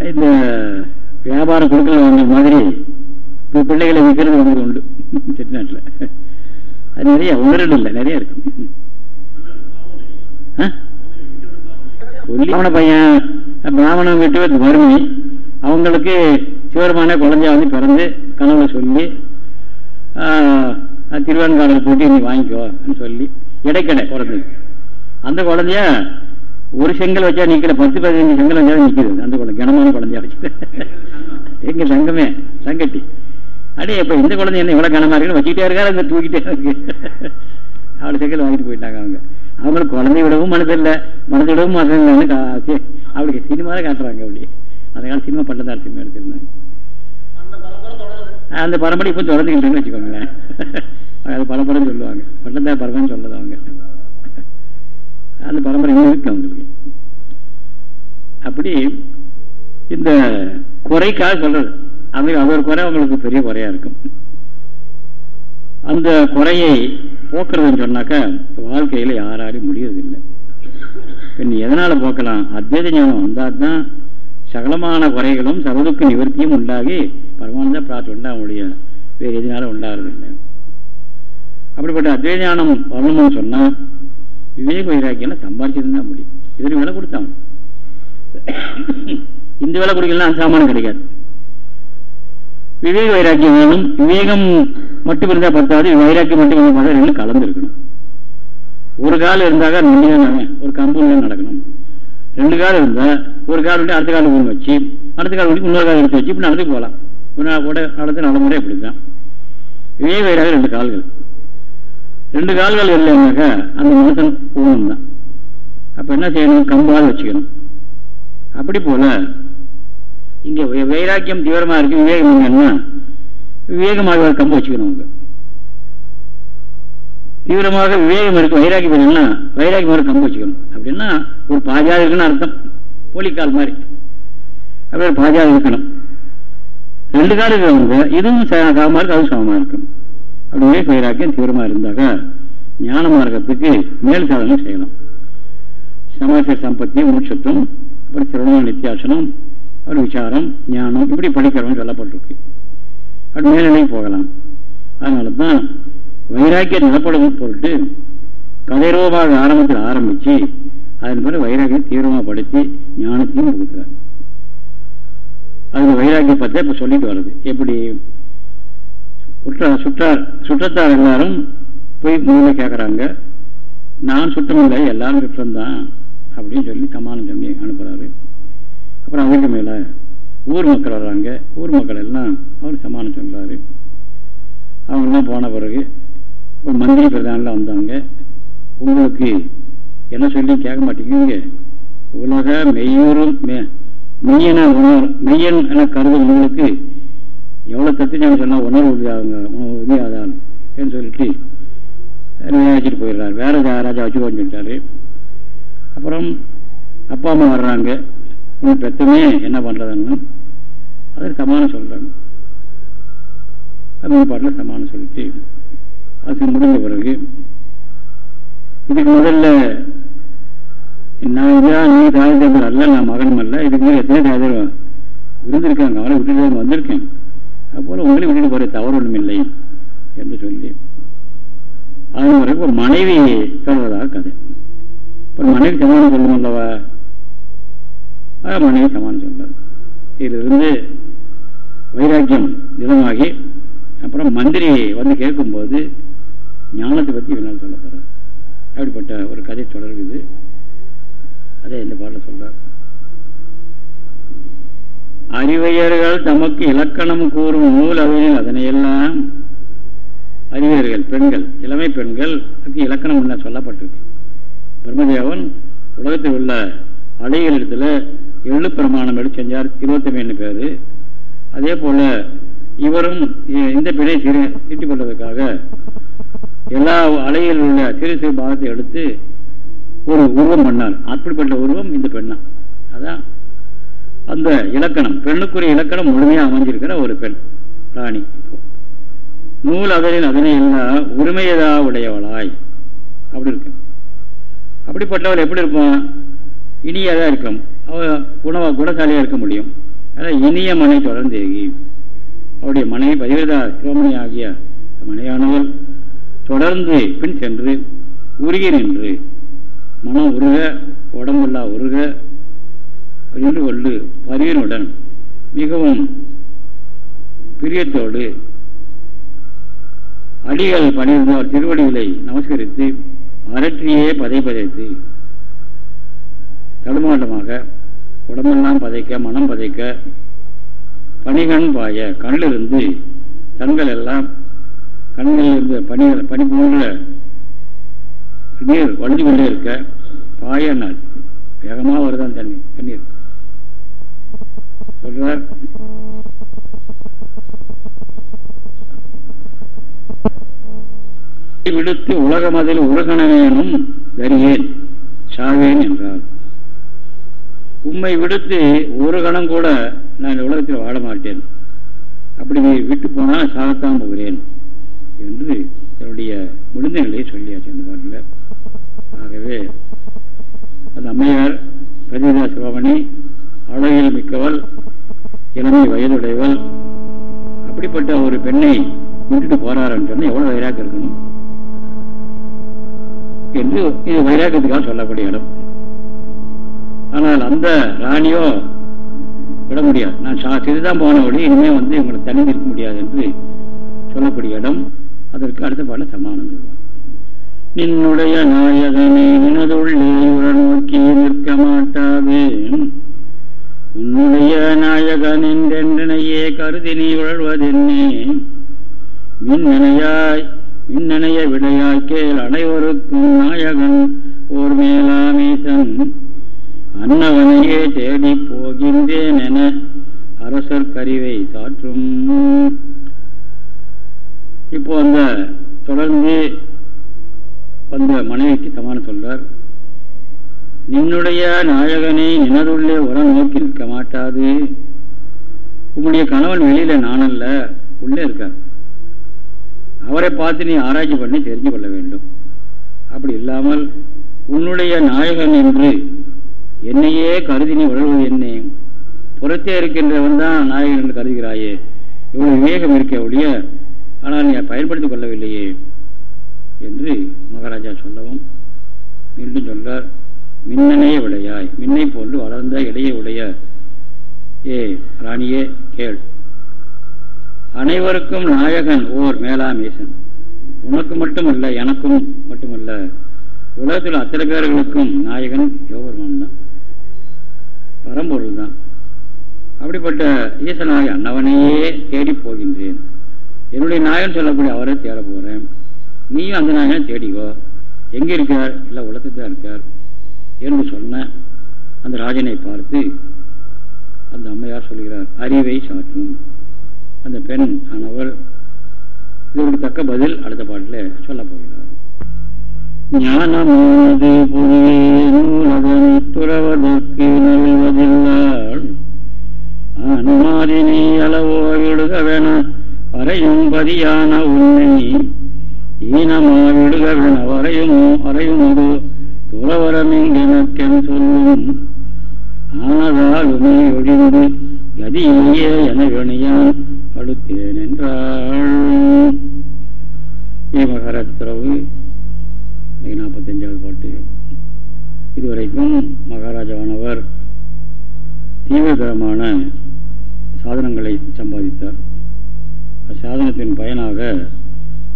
இந்த வியாபாரம் கொடுக்கல வந்த மாதிரி இப்போ பிள்ளைகளை விற்கிறது வந்து உண்டு. செட்டிநாட்டில். அது நிறைய ஒன்று இல்லை நிறைய இருக்கு. பிராமண பையன் பிராமணன் வீட்டு வறுமை அவங்களுக்கு சிவருமான குழந்தைய வந்து பிறந்து கனவுல சொல்லி திருவான்காடல் போட்டு நீ வாங்கிக்கோன்னு சொல்லி இடைக்கடை குழந்தை அந்த குழந்தைய ஒரு செங்கல் வச்சா நிக்கல பத்து பதினஞ்சு செங்கல் வச்சா நிக்குது. அந்த குழந்தை கனமான குழந்தைய வச்சு எங்க சங்கமே சங்கட்டி அடே இப்ப இந்த குழந்தை என்ன இவ்வளவு கனமா இருக்குன்னு வச்சுக்கிட்டே இருக்காரு? அந்த தூக்கிட்டே இருக்கு. அவளை செங்கல் வாங்கிட்டு போயிட்டாங்க அவங்க. அவங்களுக்கு குழந்தை விடவும் மனசு இல்லை மனசு விடவும் மனசு இல்லைன்னு அப்படி சினிமாவே காட்டுறாங்க அப்படி. அந்த காலம் சினிமா பட்டதார் சினிமா எடுத்திருந்தாங்க. அந்த பரம்பரை இப்போ தொடர்ந்துக்கிட்டு வச்சுக்கோங்களேன். அது பரம்பரை சொல்லுவாங்க. பட்டதார் பரம்பரைன்னு சொல்லது அவங்க. அந்த பரம்பரை இருக்கு அவங்களுக்கு அப்படி இந்த குறைக்காக சொல்றது அது அவர் குறை அவங்களுக்கு பெரிய குறையா இருக்கும். அந்த குறையை போக்குறதுன்னு சொன்னாக்க வாழ்க்கையில யாராலையும் முடியறதில்லை. நீ எதனால போக்கலாம்? அத்வைத ஞானம் வந்தால் தான் சகலமான குறைகளும் சர்வதுக்கு நிவர்த்தியும் உண்டாகி பரமானந்த பிரார்த்தம் உண்டா? முடியும் வேறு எதனால உண்டாகிறது இல்லை அப்படிப்பட்ட அத்வைத ஞானம் வரணும்னு சொன்னா விவேக வைராக்கியம் சம்பாதிச்சிருந்தா முடியும் இதற்கு விலை கொடுத்தாங்க இந்த விலை கொடுக்கலாம் சாமானம் கிடைக்காது. விவேக வைராக்கியம் வேணும். விவேகம் மட்டும் இருந்தா பத்தாவது வைராக்கியம் மட்டும் இருந்தால் ரெண்டு கலந்து இருக்கணும் ஒரு கால இருந்தாக ரெண்டு ஒரு கம்பெனில நடக்கணும். ரெண்டு கால் இருந்தா ஒரு கால் விட்டு அடுத்த காலம் வச்சு அடுத்த கால் விட்டு இன்னொரு கால் எடுத்து வச்சு இப்படி நடந்து போகலாம். கூட நடத்த நடைமுறை அப்படிதான் விவேக வைராக ரெண்டு கால்கள். ரெண்டு கால்கள் இல்லைன்னாக்கா அந்த மனுஷன் ஊனம் தான் அப்ப என்ன செய்யணும்? கம்பால் வச்சுக்கணும். அப்படி போல இங்க வைராக்கியம் தீவிரமா இருக்கு. விவேகம் என்னன்னா விவேகமாக கம்பு வச்சுக்கணும் அவங்க தீவிரமாக விவேகம் இருக்கு. வைராக்கியம் என்னன்னா வைராக்கியம் கம்பு வச்சுக்கணும். அப்படின்னா ஒரு பாஜா இருக்குன்னு அர்த்தம். போலிக்கால் மாதிரி. அப்படி பாஜா இருக்கணும். ரெண்டு கால் இருக்கிறவங்க இதுவும் சமமா இருக்கு அதுவும் சமமா இருக்கும் அப்படியே வைராக்கியம் தீவிரமா இருந்தாக்க ஞான மார்க்கத்துக்கு மேல் சாதனை செய்யலாம். சமாச சம்பத்தி மூச்சத்துவம் அப்புறம் சிரவண நித்தியாசனம் அப்புறம் விசாரம் ஞானம் இப்படி படிக்கிறவங்க சொல்லப்பட்டிருக்கு. அப்படி மேலே போகலாம். அதனால தான் வைராக்கியம் நிலப்படும் பொருட்டு கதைரோபாக ஆரம்பத்தில் ஆரம்பிச்சு அதன் பிறகு வைராக்கியம் தீவிரமாக படுத்தி ஞானத்தையும் கொடுக்குறார். அதுல வைராக்கிய பற்றி இப்ப சொல்லிட்டு வருது எப்படி? சுற்றார் சுற்றத்தார் எல்லாரும் போய் முதல்ல கேட்குறாங்க நான் சுற்றம் இல்லை எல்லாரும் சுற்றம்தான் அப்படின்னு சொல்லி சமாளம் சொல்லி அனுப்புறாரு. அப்புறம் அதுக்கு மேலே ஊர் மக்கள் வர்றாங்க. ஊர் மக்கள் எல்லாம் அவர் சமாளம் சொல்றாரு. அவங்கெல்லாம் போன பிறகு ஒரு மந்திரி பிரதானில் வந்தாங்க. உங்களுக்கு என்ன சொல்லி கேட்க மாட்டேங்குங்க உலக மெய்யூரும் மெய்யன உணர் மெய்யன் என கருதும் உங்களுக்கு எவ்வளோ தத்துவம் சொன்னால் உணர்வு உணவு உதவியாதான் சொல்லிட்டு வச்சுட்டு போயிடுறாரு. வேற ராஜா வச்சு சொல்லிட்டாரு. அப்புறம் அப்பா அம்மா வர்றாங்க. உன் பெத்தமே என்ன பண்ணுறதுன்னு அதற்கு சமானம் சொல்கிறாங்க அது பாட்டில் சமானம் சொல்லிட்டு அது முடிஞ்ச பிறகு இதுக்கு முதல்ல நான் இதா நீ தாய் தேவர் அல்ல நான் மகனும் அல்ல. இதுக்கு முதல்ல எத்தனை தாய் தரும் இருந்திருக்காங்க? அவனை விட்டுட்டு வந்திருக்கேன். அப்போல உங்களை விட்டுட்டு போகிற தவறு ஒன்றுமில்லை என்று சொல்லி. அதன் பிறகு ஒரு மனைவி சொல்வதாக கதை. இப்போ மனைவி சமாளம் சொல்லணும் அல்லவா? மனைவி சமாளம் சொல்றாரு. இதிலிருந்து வைராக்கியம் திடமாகி அப்புறம் மந்திரி வந்து கேட்கும்போது ஞானத்தை பற்றி இவனால் சொல்ல போகிறார் அப்படிப்பட்ட ஒரு கதை தொடர்புது. அதே இந்த பாடல சொல்றார். அறிவையர்கள் தமக்கு இலக்கணம் கூறும் நூல் அவையில் அதனையெல்லாம் அறிவியர்கள் பெண்கள் இளமை பெண்கள் இலக்கணம் என்ன சொல்லப்பட்டிருக்கு. பிரம்மதேவன் உலகத்தில் உள்ள அலைகளிடத்துல எள்ளு பிரமாணம் எடுத்து செஞ்சார் இருபத்தி மூணு பேர். அதே போல இவரும் இந்த பிழை சிறு தீட்டிக் கொள்வதற்காக எல்லா அலையில் உள்ள சிறு சிறு பாகத்தை எடுத்து ஒரு உருவம் பண்ணார். அப்படிப்பட்ட உருவம் இந்த பெண்ணா. அதான் அந்த இலக்கணம் பெண்ணுக்குரிய இலக்கணம் முழுமையாக அமைஞ்சிருக்கிற ஒரு பெண் ராணி. இப்போ நூல் அதனின் அதனை என்ன? உரிமையதா உடையவளாய். அப்படி இருக்கு. அப்படிப்பட்டவள் எப்படி இருப்பான்? இனியதான் இருக்கும். அவ குண குணசாலியாக இருக்க முடியும். அதான் இனிய மனை தொடர்ந்தேகி. அவருடைய மனை பதிவிரதா சிரோமணி ஆகிய மனையானவள் தொடர்ந்து பின் சென்று உருகி நின்று மனம் உருக உடம்புல்லா உருக நின்று கொண்டு பரியனுடன் மிகவும் பிரியத்தோடு அடிகள் பணிந்தார் திருவடிகளை நமஸ்கரித்து அரற்றியே பதை பதைத்து தடுமாட்டமாக உடம்பெல்லாம் பதைக்க மனம் பதைக்க பனிகண் பாய கண்ணிலிருந்து கண்கள் எல்லாம் கண்களில் இருந்து பனி பனி போன்ற நீர் வழிஞ்சு கொண்டே இருக்க பாய நாள் வேகமாக வருதான் தண்ணி தண்ணீர். சொல்றார் விடுத்து உலக மதில் உலகனவேனும் தரியேன் சாவேன் என்றார். உண்மை விடுத்து ஒரு கணம் கூட நான் உலகத்தில் வாழ மாட்டேன். அப்படி விட்டு போனால் சாகத்தான் போகிறேன் என்று என்னுடைய முடிந்த நிலையை சொல்லியாச்சு அந்த பாட்டில். ஆகவே அந்த அம்மையார் பிரதிதா சிவமணி அழகில் மிக்கவள் இளமை வயதுடையவள் அப்படிப்பட்ட ஒரு பெண்ணை விட்டுட்டு போறாருன்னு சொன்னா எவ்வளவு வைராக்கம் இருக்கணும்? என்று இது வைராக்கத்துக்காக சொல்லக்கூடிய இடம். ஆனால் அந்த ராணியோ விட முடியாது. நான் சிறிதான் போனபடி இனிமே வந்து இவங்களை தனி நிற்க முடியாது என்று சொல்லக்கூடிய இடம். அதற்கு அடுத்த பாட சமானம் நின்னுடைய நாயகனை நினதுள்ளே உடன் நோக்கி நிற்க மாட்டாதே. உன்னுடைய நாயகன் என்றென்றனையே கருதி நீ உழல்வதென்னே. மின்னணையாய் மின்னணைய விடையாக்கேல் அனைவருக்கும் நாயகன் ஓர் மேலாமீசன். அன்னவனையே தேடி போகின்றேன் என அரசர் கருவை சாற்றும். இப்போ அந்த தொடர்ந்து வந்த மனைவிக்கு சமானம் சொல்றார். நின்னுடைய நாயகனை நினதுள்ளே உர நோக்கி நிற்க மாட்டாது உன்னுடைய கணவன் வெளியில நானல்ல உள்ளே இருக்கார். அவரை பார்த்து நீ ஆராய்ச்சி பண்ணி தெரிஞ்சு கொள்ள வேண்டும். அப்படி இல்லாமல் உன்னுடைய நாயகன் என்று என்னையே கருதி நீ உழல்வது என்ன? புறத்தே இருக்கின்றவன் தான் நாயகன் என்று கருதுகிறாயே. இவ்வளவு விவேகம் இருக்க ஒழிய ஆனால் நீ பயன்படுத்திக் கொள்ளவில்லையே என்று மகாராஜா சொல்லவும் மீண்டும் சொல்றார். மின்னனே விளையாய் மின்னை போன்று வளர்ந்த இடையே உடைய. ஏ ராணியே கேள். அனைவருக்கும் நாயகன் ஓர் மேலாமேசன். உனக்கு மட்டுமல்ல எனக்கும் மட்டுமல்ல. உலகத்தில் அத்தனை பேர்களுக்கும் நாயகன் யோகர்மன் தான். பரம்பொருள் தான் அப்படிப்பட்ட ஈசனாக அன்னவனையே தேடி போகின்றேன். என்னுடைய நாயகன் சொல்லக்கூடிய அவரை தேட போறேன். நீயும் அந்த நாயகனை தேடிக்கோ. எங்க இருக்கார் இல்லை உலகத்தில் தான் இருக்கார் என்று சொன்ன அந்த ராஜனை பார்த்து அந்த அம்மையார் சொல்கிறார் அறிவை சாற்றும். அந்த பெண் ஆனவள் இதற்கு தக்க பதில் அடுத்த பாட்டில் சொல்ல போகிறார். ஞானமானது புரியே துறவதற்கு நல்வதில்லாள் அனுமாதினி அளவோ விடுகவென வரையும் பதியான உண்மை ஈனமா விடுகவென வரையும் வரையும் அது வரையுமது துறவரமிங்கெனக்கென் சொல்லும். ஆனதாலுமே ஒழிந்து கதியிலேயே என அடுத்தேன் என்றாள் மகாராஜ் துறவு நாற்பத்தஞ்சாவது பாட்டு. இதுவரைக்கும் மகாராஜாவானவர் தீவிரமான சாதனங்களை சம்பாதித்தார். சாதனத்தின் பயனாக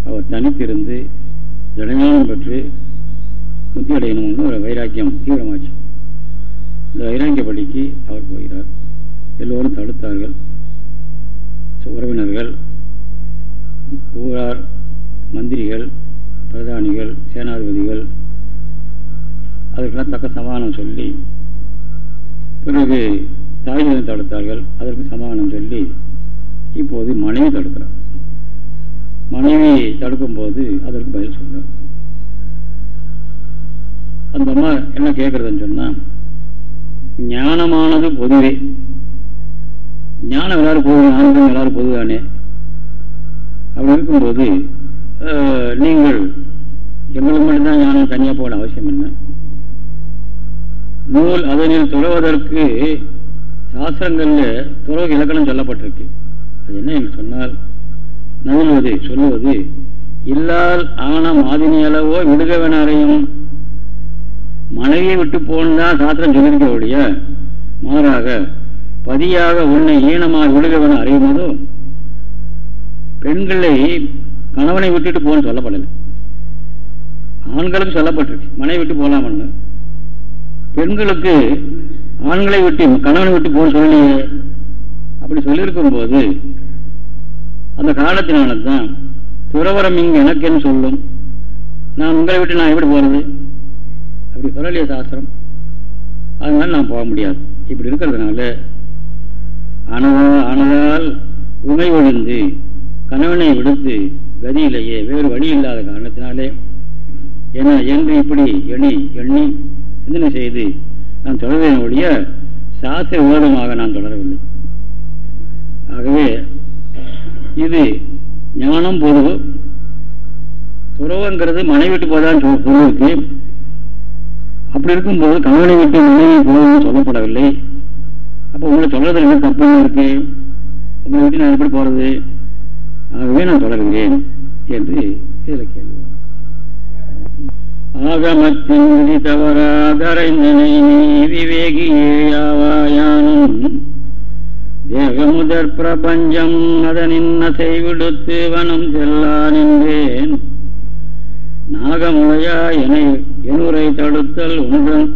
அவர் தனித்திருந்து ஜனநாயகம் பெற்று முத்தி அடையணும்னு ஒரு வைராக்கியம் தீவிரமாச்சு. இந்த வைராக்கியப்படிக்கு அவர் போகிறார். எல்லோரும் தடுத்தார்கள். உறவினர்கள் ஊரார் மந்திரிகள் பிரதானிகள் சேனாதிபதிகள் அதற்கெல்லாம் தக்க சமாதானம் சொல்லி பிறகு தாய்தன் தடுத்தார்கள். அதற்கு சமாதானம் சொல்லி இப்போது மனைவி தடுக்கிறார். மனைவி தடுக்கும்போது அதற்கு பதில் சொல்கிறார் அந்த அம்மா என்ன கேட்கறதுன்னு சொன்னா ஞானமானது பொதுவே. ஞானம் எல்லாரும் பொது ஞானம் எல்லாரும் பொதுதானே? அப்படி இருக்கும்போது நீங்கள் எங்களுக்கு மட்டும்தான் ஞானம் தனியாக போட அவசியம் என்ன? நூல் அதனில் துறவதற்கு சாஸ்திரங்களில் துறவு இலக்கணம் சொல்லப்பட்டிருக்கு. அது என்ன என்று சொன்னால் நவில்வது சொல்லுவது இல்லால் ஆன மாதினி அளவோ விடுகவன அறையும் மனைவியை விட்டு போனதான் சாத்திரம் சொல்லியிருக்க ஒழிய மாறாக பதியாக உன்னை ஈனமாக விடுகவன அறியும்போதும் பெண்களை கணவனை விட்டுட்டு போன்னு சொல்லப்படலை. ஆண்களுக்கு சொல்லப்பட்டிருக்கு. மனைவி விட்டு போலாமன்னு. பெண்களுக்கு ஆண்களை விட்டு கணவனை விட்டு போன சொல்லலையே. அப்படி சொல்லியிருக்கும் போது அந்த காரணத்தினால தான் துறவரம் இங்கு எனக்குன்னு சொல்லும். நான் உங்களை விட்டு நான் எப்படி போறது? அப்படி சொல்லலையே சாஸ்திரம். அதனால நான் போக முடியாது. இப்படி இருக்கிறதுனால அணுவா ஆனதால் உமை ஒழிந்து கணவனை விடுத்து கதியிலேயே வேறு வழி இல்லாத காரணத்தினாலே என என்று இப்படி எண்ணி எண்ணி சிந்தனை செய்து நான் தொடர்வேன் ஒழிய சாஸ்திர விரோதமாக நான் தொடரவில்லை. ஆகவே இது ஞானம் பொதுவும் துறவங்கிறது மனைவிட்டு போதான் சொல்லிருக்கு அப்படி இருக்கும்போது கணவனை விட்டு மனைவி போவதும் சொல்லப்படவில்லை. அப்போ உங்களை தொடர்றதுல என்ன தப்பு இருக்கு? உங்களை விட்டு நான் எப்படி போறது? ஆகவே நான் தொடர்கிறேன் என்று இதில் கேள்வி ஆகமத்தின் விதி தவறாதரைந்தனை விவேகியேயாவாயானும் தேகமுதற் பிரபஞ்சம் அதனின் செய்விடுத்து வனம் செல்லா நின்றேன் நாகமுழையா என எனுரை தடுத்தல் ஒன்றன்